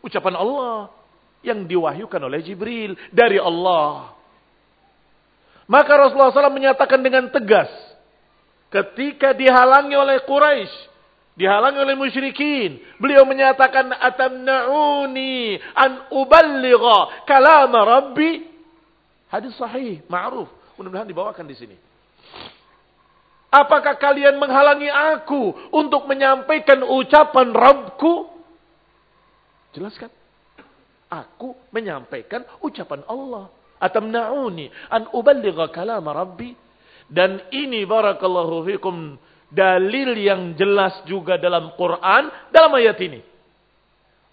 Ucapan Allah yang diwahyukan oleh Jibril dari Allah. Maka Rasulullah SAW menyatakan dengan tegas. Ketika dihalangi oleh Quraisy, dihalangi oleh musyrikin, beliau menyatakan atamna'uni an uballigha kalam rabbi. Hadis sahih, ma'ruf. Mudah-mudahan dibawakan di sini. Apakah kalian menghalangi aku untuk menyampaikan ucapan Rabbku? Jelaskan. Aku menyampaikan ucapan Allah. Atamna'uni an uballigha kalama Rabbi. Dan ini barakallahu fikum dalil yang jelas juga dalam Quran dalam ayat ini.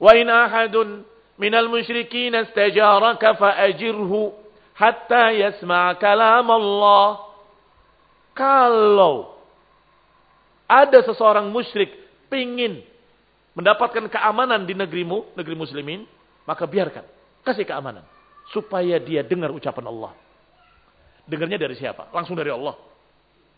Wa in ahadun minal musyrikin istajaraka fa'ajirhu hatta yasma' kalam Allah. Kalau ada seseorang musyrik pingin mendapatkan keamanan di negerimu, negeri muslimin, maka biarkan. Kasih keamanan. Supaya dia dengar ucapan Allah. Dengarnya dari siapa? Langsung dari Allah?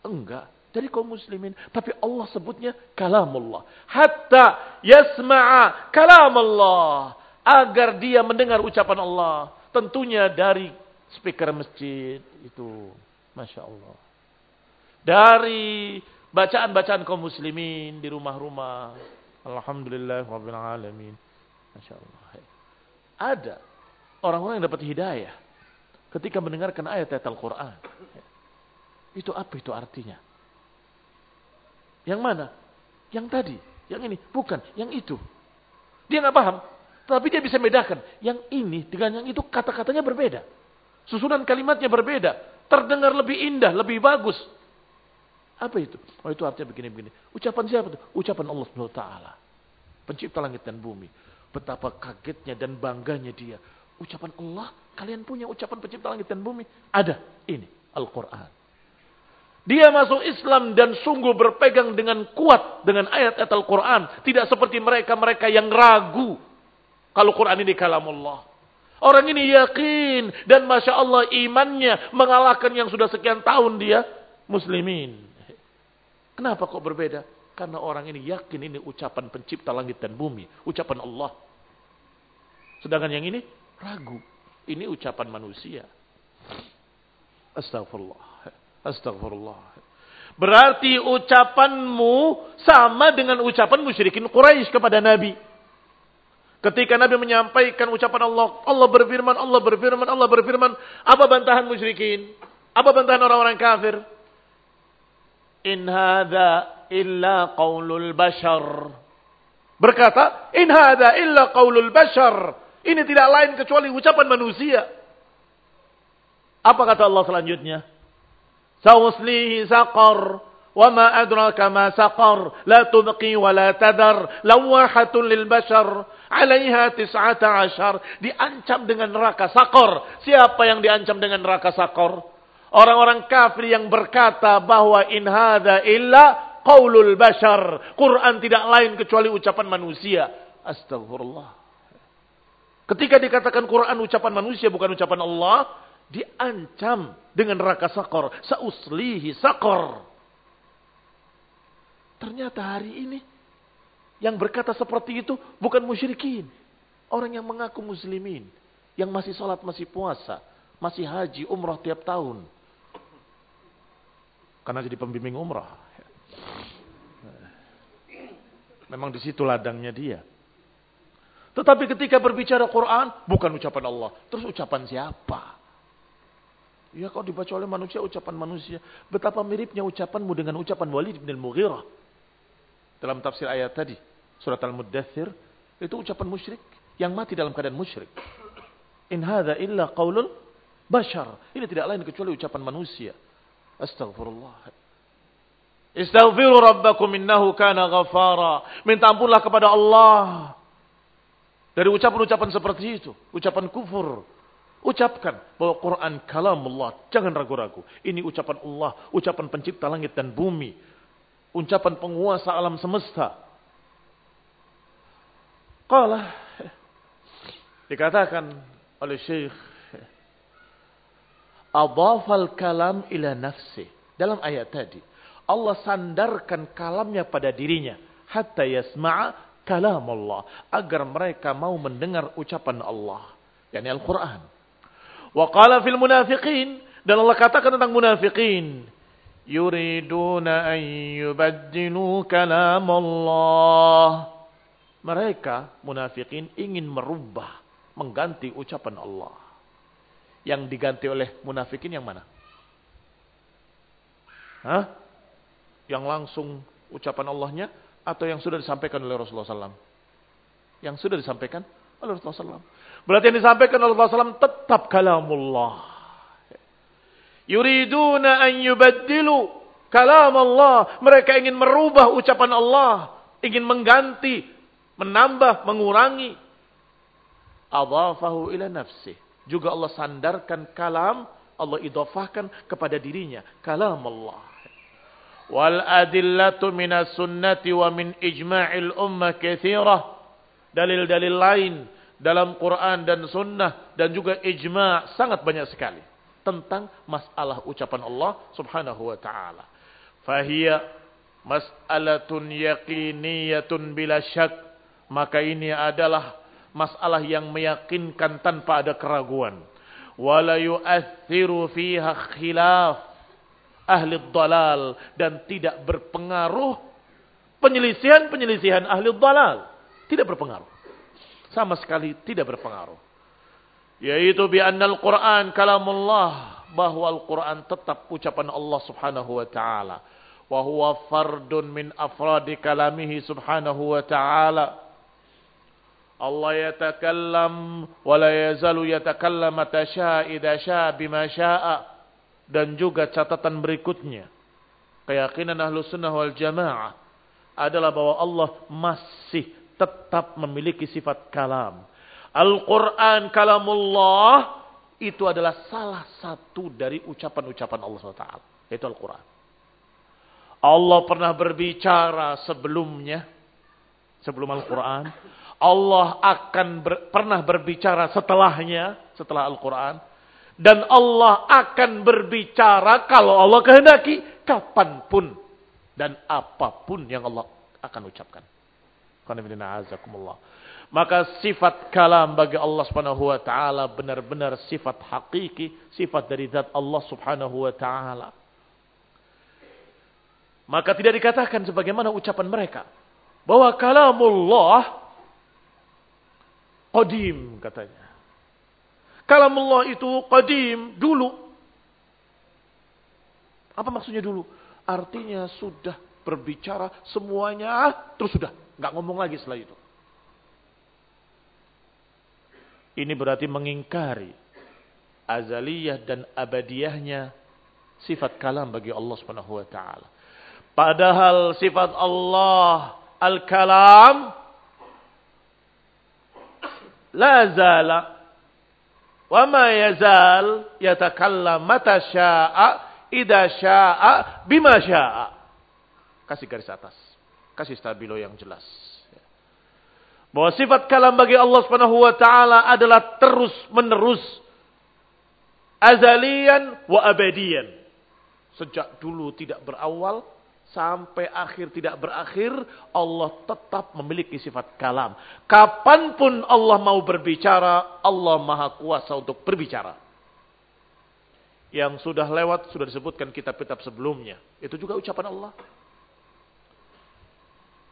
Enggak. Dari kaum muslimin. Tapi Allah sebutnya kalamullah. Hatta yasma'a kalamullah. Agar dia mendengar ucapan Allah. Tentunya dari speaker masjid. Itu. Masya Allah. Dari bacaan-bacaan kaum muslimin di rumah-rumah. Alhamdulillah Rabbil Alamin. Masya Allah. Ada orang-orang yang dapat hidayah ketika mendengarkan ayat-ayat Al-Quran. Itu apa itu artinya? Yang mana? Yang tadi. Yang ini. Bukan. Yang itu. Dia nggak paham. Tapi dia bisa membedakan. Yang ini dengan yang itu kata-katanya berbeda. Susunan kalimatnya berbeda. Terdengar lebih indah, lebih bagus. Apa itu? Oh itu artinya begini-begini. Ucapan siapa itu? Ucapan Allah SWT. Pencipta langit dan bumi. Betapa kagetnya dan bangganya dia. Ucapan Allah, kalian punya ucapan pencipta langit dan bumi? Ada. Ini, Al-Quran. Dia masuk Islam dan sungguh berpegang dengan kuat dengan ayat-ayat Al-Quran. Tidak seperti mereka-mereka yang ragu. Kalau Quran ini kalam Allah. Orang ini yakin. Dan Masya Allah imannya mengalahkan yang sudah sekian tahun dia muslimin. Kenapa kok berbeda? Karena orang ini yakin ini ucapan pencipta langit dan bumi. Ucapan Allah. Sedangkan yang ini ragu. Ini ucapan manusia. Astagfirullah. Astagfirullah. Berarti ucapanmu sama dengan ucapan musyrikin Quraisy kepada Nabi. Ketika Nabi menyampaikan ucapan Allah, Allah berfirman, Allah berfirman, Allah berfirman. Apa bantahan musyrikin? Apa bantahan orang-orang kafir? In hadha illa qaulul bashar. Berkata, in hadha illa qaulul bashar. Ini tidak lain kecuali ucapan manusia. Apa kata Allah selanjutnya? Sauslihi saqar. Wa ma adraka ma saqar. La tubqi wa la tadar. Lawahatun lil bashar. Alaiha tis'ata ashar. Diancam dengan neraka sakor. Siapa yang diancam dengan neraka sakor? Orang-orang kafir yang berkata bahwa in hadza illa qaulul bashar. Quran tidak lain kecuali ucapan manusia. Astagfirullah. Ketika dikatakan Quran ucapan manusia bukan ucapan Allah, diancam dengan neraka sakor. Sauslihi sakor. Ternyata hari ini yang berkata seperti itu bukan musyrikin. Orang yang mengaku muslimin. Yang masih sholat, masih puasa. Masih haji, umrah tiap tahun. Karena jadi pembimbing umrah. Memang di situ ladangnya dia. Tetapi ketika berbicara Quran, bukan ucapan Allah. Terus ucapan siapa? Ya kalau dibaca oleh manusia, ucapan manusia. Betapa miripnya ucapanmu dengan ucapan Walid bin Al-Mughirah. Dalam tafsir ayat tadi. Surat Al-Muddathir. Itu ucapan musyrik. Yang mati dalam keadaan musyrik. In hadha illa qawlun bashar. Ini tidak lain kecuali ucapan manusia. Astaghfirullah. Istaghfiru rabbakum innahu kana ghafara. Minta ampunlah kepada Allah. Dari ucapan-ucapan seperti itu. Ucapan kufur. Ucapkan bahwa Quran kalam Allah. Jangan ragu-ragu. Ini ucapan Allah. Ucapan pencipta langit dan bumi. Ucapan penguasa alam semesta. Qala. Dikatakan oleh Syekh adhafal kalam ila nafsi. Dalam ayat tadi, Allah sandarkan kalamnya pada dirinya hatta yasma'a kalam Allah agar mereka mau mendengar ucapan Allah, yakni Al-Qur'an. Wa qala fil munafiqin dan Allah katakan tentang munafiqin, yuriduna an yubaddilu kalam Allah. Mereka munafikin ingin merubah, mengganti ucapan Allah yang diganti oleh munafikin yang mana? Hah? Yang langsung ucapan Allahnya atau yang sudah disampaikan oleh Rasulullah SAW? Yang sudah disampaikan oleh Rasulullah SAW. Berarti yang disampaikan oleh Rasulullah SAW tetap kalamullah. Yuriduna an yubaddilu kalam Allah. Mereka ingin merubah ucapan Allah. Ingin mengganti, menambah, mengurangi. Adafahu ila nafsih. Juga Allah sandarkan kalam. Allah idofahkan kepada dirinya. Kalam Allah. Wal adillatu minas sunnati wa min ijma'il ummah kathirah. Dalil-dalil lain dalam Quran dan Sunnah dan juga ijma sangat banyak sekali tentang masalah ucapan Allah Subhanahu wa taala. Fahiyya mas'alatun yaqiniyatun bila syak. Maka ini adalah masalah yang meyakinkan tanpa ada keraguan. Wala yu'athiru fiha khilaf ahli dalal dan tidak berpengaruh penyelisihan-penyelisihan ahli dalal. Tidak berpengaruh sama sekali tidak berpengaruh. Yaitu bi annal Quran kalamullah bahwa Al-Quran tetap ucapan Allah Subhanahu wa taala. Wa fardun min afradi kalamihi Subhanahu wa taala. Allah yatakallam wa la yazalu yatakallam mata syaa idza syaa bima syaa dan juga catatan berikutnya keyakinan ahlu sunnah wal jamaah adalah bahwa Allah masih tetap memiliki sifat kalam. Al-Quran kalamullah itu adalah salah satu dari ucapan-ucapan Allah SWT. Itu Al-Quran. Allah pernah berbicara sebelumnya. Sebelum Al-Quran. Allah akan ber, pernah berbicara setelahnya. Setelah Al-Quran. Dan Allah akan berbicara kalau Allah kehendaki. Kapan pun. Dan apa pun yang Allah akan ucapkan. Maka sifat kalam bagi Allah Subhanahu wa taala benar-benar sifat hakiki, sifat dari zat Allah Subhanahu wa taala. Maka tidak dikatakan sebagaimana ucapan mereka bahwa kalamullah qadim katanya. Kalamullah itu qadim dulu. Apa maksudnya dulu? Artinya sudah berbicara semuanya terus sudah Nggak ngomong lagi setelah itu. Ini berarti mengingkari azaliyah dan abadiyahnya sifat kalam bagi Allah Subhanahu wa taala. Padahal sifat Allah al-kalam la zala wa ma yazal yatakallam mata syaa idza syaa bima syaa. Kasih garis atas. Kasih stabilo yang jelas. Bahwa sifat kalam bagi Allah Subhanahu wa taala adalah terus menerus azalian wa abadian. Sejak dulu tidak berawal sampai akhir tidak berakhir, Allah tetap memiliki sifat kalam. Kapan pun Allah mau berbicara, Allah maha kuasa untuk berbicara. Yang sudah lewat, sudah disebutkan kitab-kitab sebelumnya. Itu juga ucapan Allah.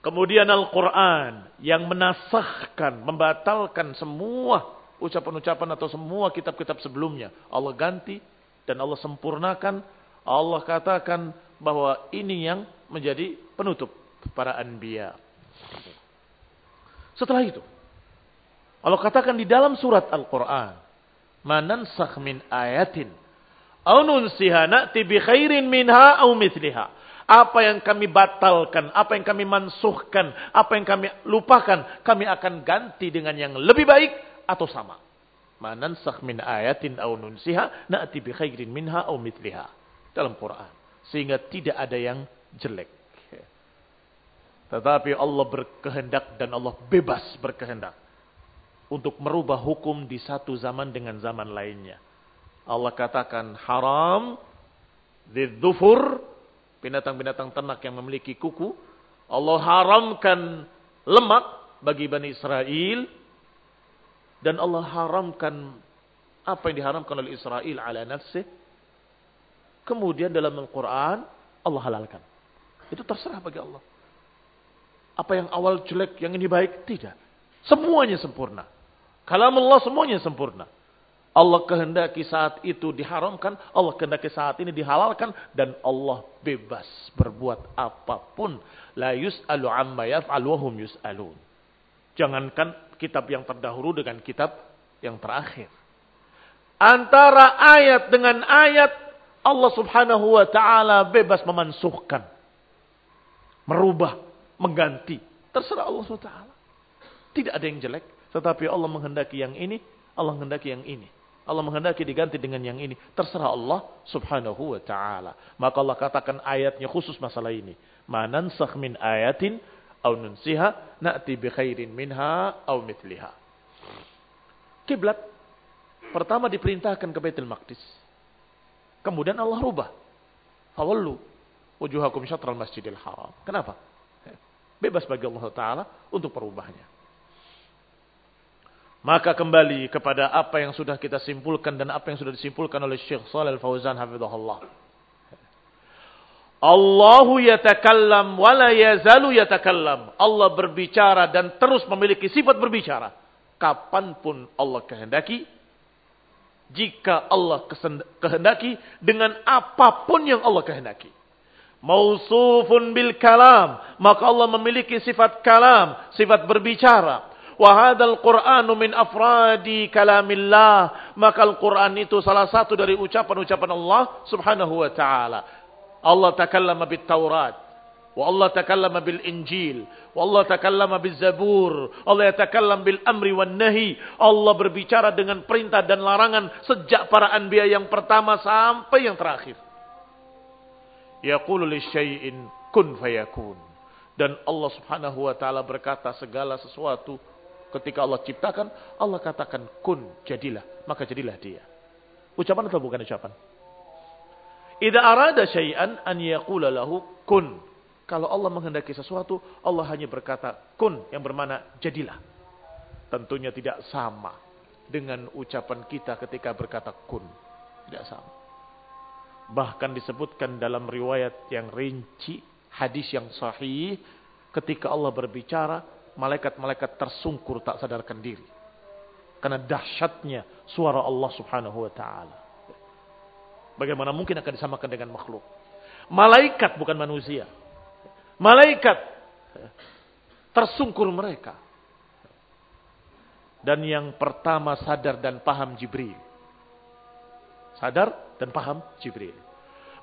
Kemudian Al-Quran yang menasahkan, membatalkan semua ucapan-ucapan atau semua kitab-kitab sebelumnya. Allah ganti dan Allah sempurnakan. Allah katakan bahwa ini yang menjadi penutup para anbiya. Setelah itu, Allah katakan di dalam surat Al-Quran, Manansakh min ayatin, au nunsiha na'ti bi khairin minha au mithliha. Apa yang kami batalkan, apa yang kami mansuhkan, apa yang kami lupakan, kami akan ganti dengan yang lebih baik atau sama. Manansakh min ayatin au nunsiha na'ti bi khairin minha au mitliha. Dalam Quran. Sehingga tidak ada yang jelek. Tetapi Allah berkehendak dan Allah bebas berkehendak. Untuk merubah hukum di satu zaman dengan zaman lainnya. Allah katakan haram, dzufur, binatang-binatang ternak yang memiliki kuku. Allah haramkan lemak bagi Bani Israel. Dan Allah haramkan apa yang diharamkan oleh Israel ala nafsih. Kemudian dalam Al-Quran Allah halalkan. Itu terserah bagi Allah. Apa yang awal jelek, yang ini baik? Tidak. Semuanya sempurna. Kalam Allah semuanya sempurna. Allah kehendaki saat itu diharamkan, Allah kehendaki saat ini dihalalkan dan Allah bebas berbuat apa pun. La yus'alu amma yaf'al wa hum yus'alun. Jangankan kitab yang terdahulu dengan kitab yang terakhir. Antara ayat dengan ayat Allah Subhanahu wa taala bebas memansuhkan. Merubah, mengganti. Terserah Allah SWT. Tidak ada yang jelek, tetapi Allah menghendaki yang ini, Allah menghendaki yang ini. Allah menghendaki diganti dengan yang ini. Terserah Allah subhanahu wa ta'ala. Maka Allah katakan ayatnya khusus masalah ini. Manansakh min ayatin au nunsiha na'ti bi khairin minha au mitliha. Kiblat pertama diperintahkan ke Baitul Maqdis. Kemudian Allah rubah. Fawallu wujuhakum syatral masjidil haram. Kenapa? Bebas bagi Allah Ta'ala untuk perubahnya. Maka kembali kepada apa yang sudah kita simpulkan dan apa yang sudah disimpulkan oleh Syekh Shalal Fauzan hafizahullah. Allahu yatakallam wa la yazalu yatakallam. Allah berbicara dan terus memiliki sifat berbicara. Kapan pun Allah kehendaki. Jika Allah kehendaki dengan apa pun yang Allah kehendaki. Mausufun bil kalam. Maka Allah memiliki sifat kalam. Sifat berbicara. Wahadal Qur'anu min afradi kalamillah. Maka Al-Quran itu salah satu dari ucapan-ucapan Allah subhanahu wa ta'ala. Allah takallama bil Taurat. Wa Allah takallama bil Injil. Wa Allah takallama bil Zabur. Allah berbicara dengan perintah dan larangan sejak para anbiya yang pertama sampai yang terakhir. Yaqulu li syai'in kun fayakun. Dan Allah subhanahu wa ta'ala berkata segala sesuatu Ketika Allah ciptakan, Allah katakan kun, jadilah. Maka jadilah dia. Ucapan atau bukan ucapan? Ida arada syai'an an yaqula lahu kun. Kalau Allah menghendaki sesuatu, Allah hanya berkata kun yang bermana jadilah. Tentunya tidak sama dengan ucapan kita ketika berkata kun. Tidak sama. Bahkan disebutkan dalam riwayat yang rinci, hadis yang sahih, ketika Allah berbicara, malaikat-malaikat tersungkur tak sadarkan diri. Karena dahsyatnya suara Allah subhanahu wa ta'ala. Bagaimana mungkin akan disamakan dengan makhluk. Malaikat bukan manusia. Malaikat tersungkur mereka. Dan yang pertama sadar dan paham Jibril. Sadar dan paham Jibril.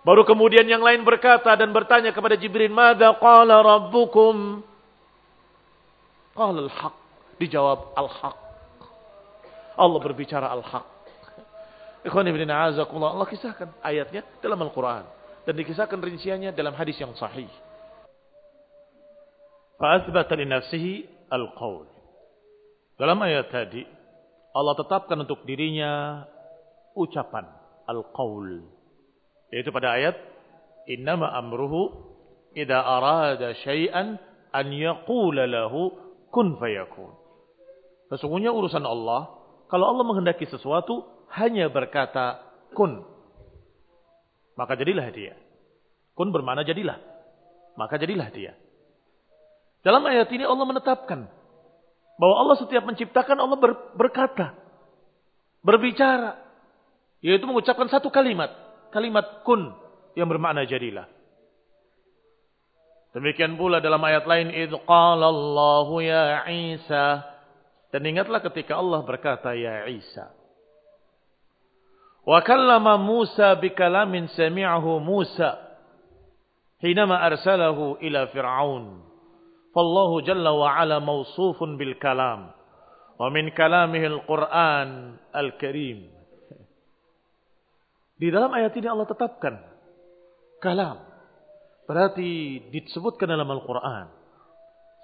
Baru kemudian yang lain berkata dan bertanya kepada Jibril, "Mada qala rabbukum?" Qala al-haq. Dijawab al-haq. Allah berbicara al-haq. Ikhwan ibn. Allah kisahkan ayatnya dalam Al-Quran. Dan dikisahkan rinciannya dalam hadis yang sahih. Fa'athbata li nafsihi al-qawl. Dalam ayat tadi, Allah tetapkan untuk dirinya ucapan al-qawl. Yaitu pada ayat, Innama amruhu idha arada syai'an an yaqula lahu kun fayakun. Sesungguhnya urusan Allah, kalau Allah menghendaki sesuatu, hanya berkata kun. Maka jadilah dia. Kun bermana jadilah. Maka jadilah dia. Dalam ayat ini Allah menetapkan bahwa Allah setiap menciptakan Allah ber, berkata, berbicara, yaitu mengucapkan satu kalimat, kalimat kun yang bermakna jadilah. Demikian pula dalam ayat lain idh qala Allahu ya Isa. Dan ingatlah ketika Allah berkata ya Isa. Wa kallama Musa bikalamin sami'ahu Musa hinama arsalahu ila Fir'aun ala mawsufun bil kalam wa min kalamihi al-Qur'an al-Karim Di dalam ayat ini Allah tetapkan kalam Berarti disebutkan dalam Al-Quran.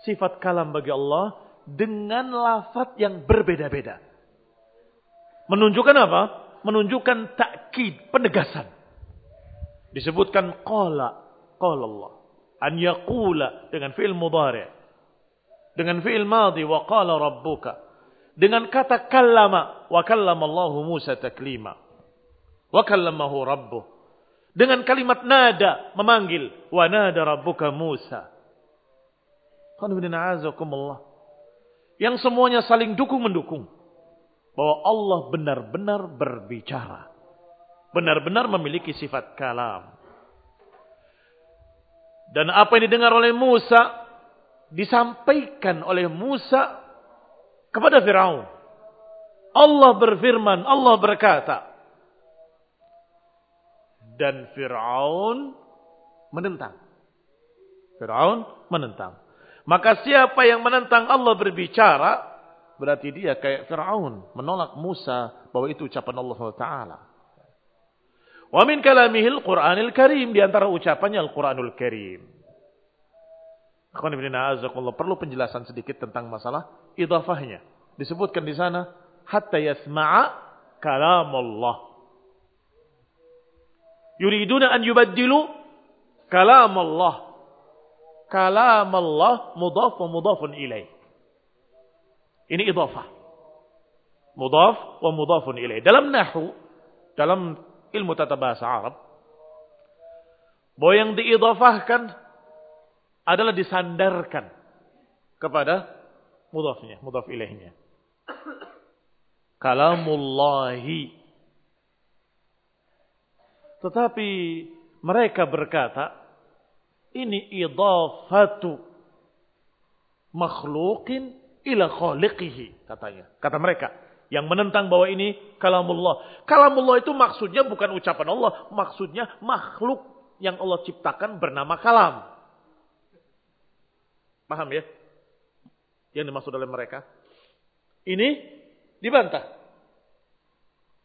Sifat kalam bagi Allah dengan lafaz yang berbeda-beda. Menunjukkan apa? Menunjukkan takkid, penegasan. Disebutkan qala, qala Allah. An yaqula dengan fi'il mudhari'. Dengan fi'il madhi wa qala rabbuka. Dengan kata kallama wa kallama Allahu Musa taklima. Wa kallamahu rabbuh dengan kalimat nada memanggil wa nada rabbuka Musa. Yang semuanya saling dukung mendukung. bahwa Allah benar-benar berbicara. Benar-benar memiliki sifat kalam. Dan apa yang didengar oleh Musa disampaikan oleh Musa kepada Firaun. Allah berfirman, Allah berkata. Dan Firaun menentang. Firaun menentang. Maka siapa yang menentang Allah berbicara, berarti dia kayak Firaun menolak Musa bahwa itu ucapan Allah Taala. Wa min kalamihil Qur'anil Karim di antara ucapannya Al-Qur'anul Karim. Perlu penjelasan sedikit tentang masalah idafahnya. Disebutkan di sana hatta yasma'a kalam Allah. Yuriduna an yubaddilu kalam Allah. Kalam Allah mudhaf wa mudhafun ilaih. Ini idafah. Mudhaf wa mudhafun ilaih. Dalam nahu, dalam ilmu tata bahasa Arab, bahwa yang diidafahkan adalah disandarkan kepada mudhafnya, mudhaf ilaihnya. Kalamullahi. Tetapi mereka berkata, ini idafatu makhlukin ila khaliqihi katanya. Kata mereka yang menentang bahwa ini kalamullah. Kalamullah itu maksudnya bukan ucapan Allah, maksudnya makhluk yang Allah ciptakan bernama kalam. Paham ya? Yang dimaksud oleh mereka. Ini dibantah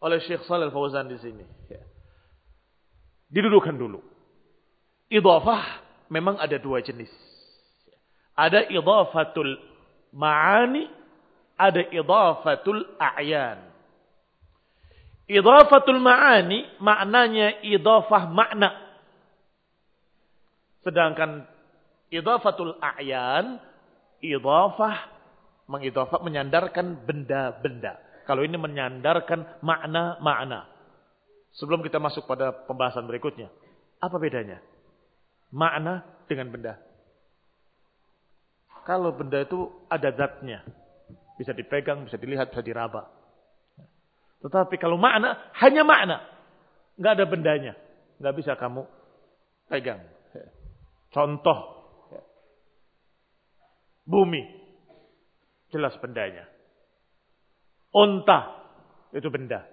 oleh Syekh Salih Fauzan di sini. Ya. Didudukan dulu. Idhafah memang ada dua jenis. Ada idhafatul ma'ani, ada idhafatul a'yan. Idhafatul ma'ani maknanya idhafah makna. Sedangkan idhafatul a'yan idhafah mengidhafah menyandarkan benda-benda. Kalau ini menyandarkan makna-makna. Sebelum kita masuk pada pembahasan berikutnya, apa bedanya? Makna dengan benda. Kalau benda itu ada zatnya, bisa dipegang, bisa dilihat, bisa diraba. Tetapi kalau makna, hanya makna. Nggak ada bendanya. Nggak bisa kamu pegang. Contoh. Bumi. Jelas bendanya. Unta itu benda.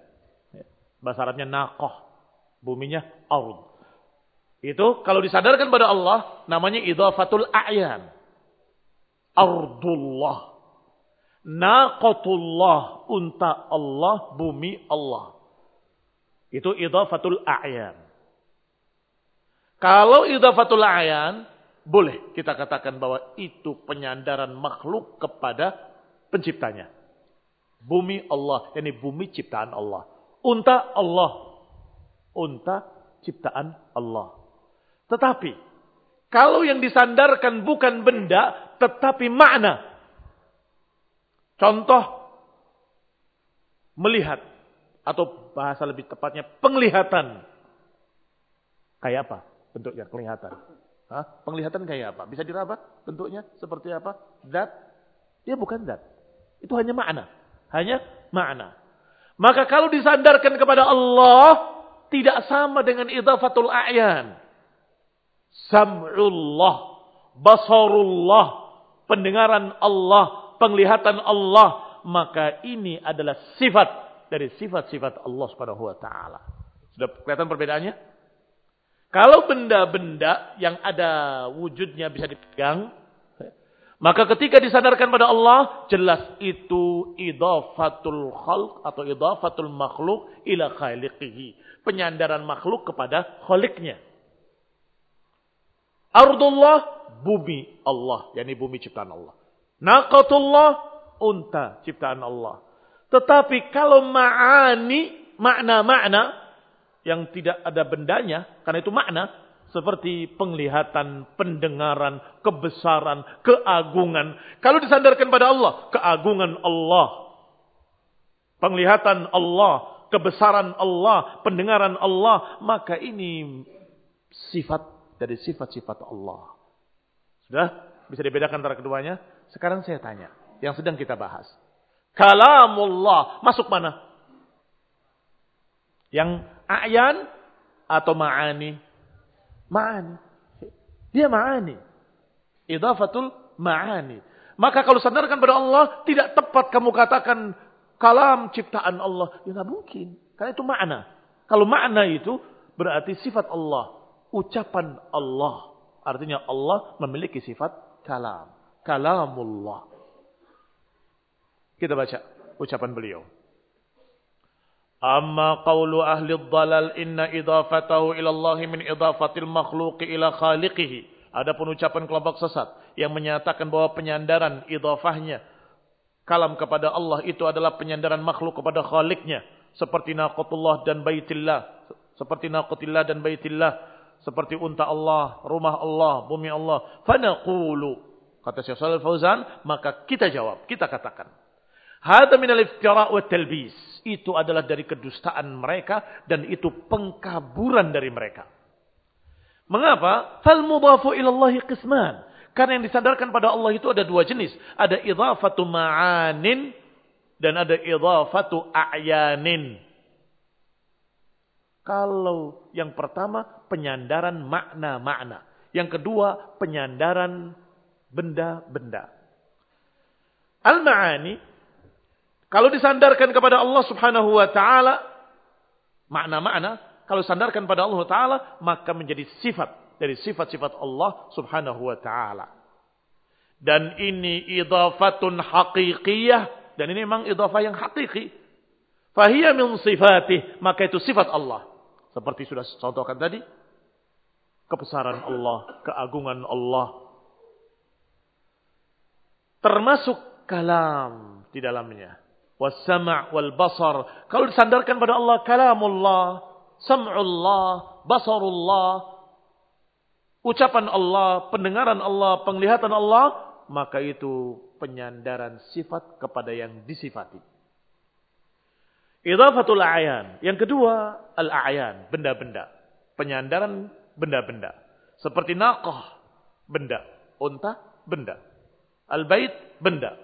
Bahasa Arabnya nakoh. Buminya ard. Itu kalau disadarkan pada Allah namanya idhafatul a'yan. Ardullah. Naqatullah. Unta Allah. Bumi Allah. Itu idhafatul a'yan. Kalau idhafatul a'yan. Boleh kita katakan bahwa itu penyandaran makhluk kepada penciptanya. Bumi Allah, ini bumi ciptaan Allah. Unta Allah. Unta ciptaan Allah. Tetapi, kalau yang disandarkan bukan benda, tetapi makna. Contoh, melihat. Atau bahasa lebih tepatnya, penglihatan. Kayak apa bentuknya kelihatan? Hah? Penglihatan kayak apa? Bisa diraba bentuknya? Seperti apa? Zat? Dia bukan zat. Itu hanya makna. Hanya makna. Maka kalau disandarkan kepada Allah, tidak sama dengan idhafatul a'yan. Sam'ullah, basarullah, pendengaran Allah, penglihatan Allah. Maka ini adalah sifat dari sifat-sifat Allah subhanahu wa ta'ala. Sudah kelihatan perbedaannya? Kalau benda-benda yang ada wujudnya bisa dipegang, maka ketika disadarkan pada Allah, jelas itu idhafatul khalq atau idhafatul makhluk ila khaliqihi. Penyandaran makhluk kepada khaliknya. Ardullah, bumi Allah. yakni bumi ciptaan Allah. Naqatullah, unta ciptaan Allah. Tetapi kalau ma'ani, makna-makna yang tidak ada bendanya, karena itu makna, seperti penglihatan, pendengaran, kebesaran, keagungan. Kalau disandarkan pada Allah, keagungan Allah. Penglihatan Allah, kebesaran Allah, pendengaran Allah. Maka ini sifat dari sifat-sifat Allah. Sudah? Bisa dibedakan antara keduanya? Sekarang saya tanya. Yang sedang kita bahas. Kalamullah. Masuk mana? Yang a'yan atau ma'ani? Ma'ani. Dia ma'ani. Idafatul ma'ani. Maka kalau sandarkan pada Allah, tidak tepat kamu katakan kalam ciptaan Allah. Ya tidak mungkin. Karena itu makna. Kalau makna itu berarti sifat Allah. Ucapan Allah. Artinya Allah memiliki sifat kalam. Kalamullah. Kita baca ucapan beliau. Amma qawlu ahli dhalal inna idafatahu ila Allah min idafatil makhluqi ila khaliqihi. Adapun ucapan kelompok sesat yang menyatakan bahwa penyandaran idafahnya kalam kepada Allah itu adalah penyandaran makhluk kepada khaliknya seperti naqatullah dan baitillah seperti naqatillah dan baitillah seperti unta Allah, rumah Allah, bumi Allah. Fanaqulu kata Syekh Shalal Fauzan, maka kita jawab, kita katakan Hada minal iftira' wa talbis. Itu adalah dari kedustaan mereka dan itu pengkaburan dari mereka. Mengapa? Fal mudhafu ilallahi qisman. Karena yang disandarkan pada Allah itu ada dua jenis. Ada idhafatu ma'anin dan ada idhafatu a'yanin. Kalau yang pertama penyandaran makna-makna. Yang kedua penyandaran benda-benda. Al-ma'ani kalau disandarkan kepada Allah subhanahu wa ta'ala, makna-makna, kalau sandarkan pada Allah ta'ala, maka menjadi sifat dari sifat-sifat Allah subhanahu wa ta'ala. Dan ini idafatun haqiqiyah, dan ini memang idafah yang hakiki. Fahiyya min sifatih, maka itu sifat Allah. Seperti sudah contohkan tadi, kebesaran Allah, keagungan Allah. Termasuk kalam di dalamnya was-sam' wal basar. Kalau disandarkan pada Allah kalamullah, sam'ullah, basarullah, ucapan Allah, pendengaran Allah, penglihatan Allah, maka itu penyandaran sifat kepada yang disifati. Idhafatul a'yan. Yang kedua, al-a'yan, benda-benda. Penyandaran benda-benda. Seperti naqah, benda. Unta, benda. Al-bait, benda.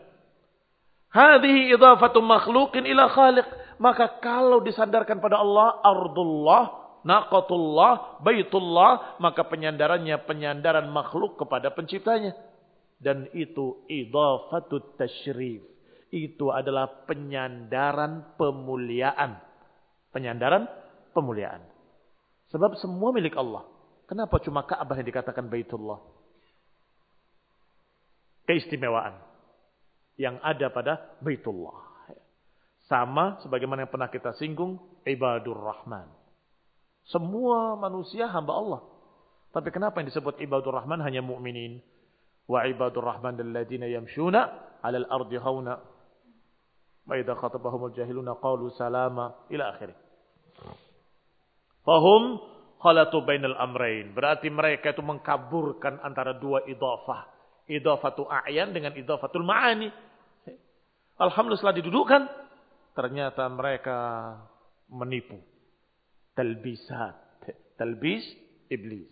Hadhihi idhafatu makhluqin ila khaliq. Maka kalau disandarkan pada Allah, ardullah, naqatullah, baitullah, maka penyandarannya penyandaran makhluk kepada penciptanya. Dan itu idhafatu tashrif. Itu adalah penyandaran pemuliaan. Penyandaran pemuliaan. Sebab semua milik Allah. Kenapa cuma Ka'bah yang dikatakan Baitullah? Keistimewaan yang ada pada Baitullah. Sama sebagaimana yang pernah kita singgung, ibadur rahman. Semua manusia hamba Allah. Tapi kenapa yang disebut ibadur rahman hanya mukminin? Wa ibadur rahman alladhina yamshuna 'alal ardi hauna. Wa idza khatabahumul jahiluna qalu salama ila akhirih. Fahum khalatu bainal amrain. Berarti mereka itu mengkaburkan antara dua idhafah. Idhafatu a'yan dengan idhafatul ma'ani. Alhamdulillah setelah didudukkan, ternyata mereka menipu. Talbisat. Talbis iblis.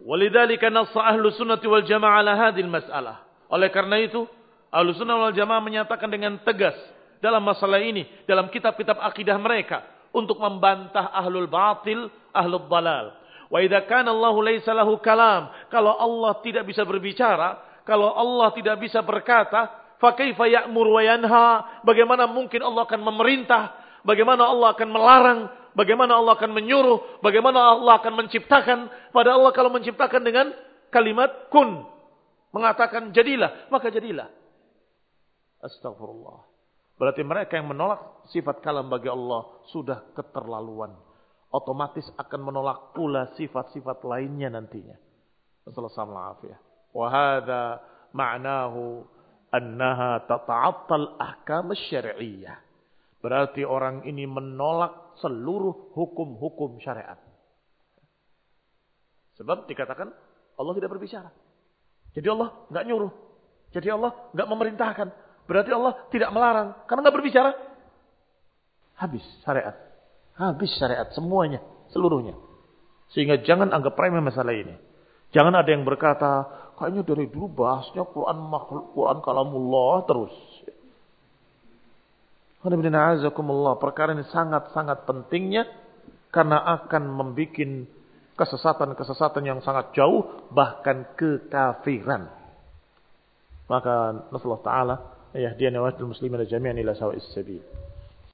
Walidhalika nassa ahlu sunnati wal jamaah ala hadil masalah. Oleh karena itu, ahlu sunnah wal jamaah menyatakan dengan tegas dalam masalah ini, dalam kitab-kitab akidah mereka, untuk membantah ahlul batil, ahlul balal. Wa idha kana Allah laysa lahu kalam. Kalau Allah tidak bisa berbicara, kalau Allah tidak bisa berkata, Fakaifa ya'mur wa yanha? Bagaimana mungkin Allah akan memerintah? Bagaimana Allah akan melarang? Bagaimana Allah akan menyuruh? Bagaimana Allah akan menciptakan? Pada Allah kalau menciptakan dengan kalimat kun. Mengatakan jadilah, maka jadilah. Astagfirullah. Berarti mereka yang menolak sifat kalam bagi Allah sudah keterlaluan. Otomatis akan menolak pula sifat-sifat lainnya nantinya. Assalamualaikum. Wahada ma'nahu annaha tata'attal ahkam syari'iyah. Berarti orang ini menolak seluruh hukum-hukum syariat. Sebab dikatakan Allah tidak berbicara. Jadi Allah nggak nyuruh. Jadi Allah nggak memerintahkan. Berarti Allah tidak melarang karena nggak berbicara. Habis syariat. Habis syariat semuanya, seluruhnya. Sehingga jangan anggap remeh masalah ini. Jangan ada yang berkata, Kayaknya dari dulu bahasnya Quran makhluk, Quran kalamullah terus. Perkara ini sangat-sangat pentingnya karena akan membuat kesesatan-kesesatan yang sangat jauh bahkan kekafiran. Maka nasallahu taala ya dia nawajul muslimin jami'an ila sawa'is sabil.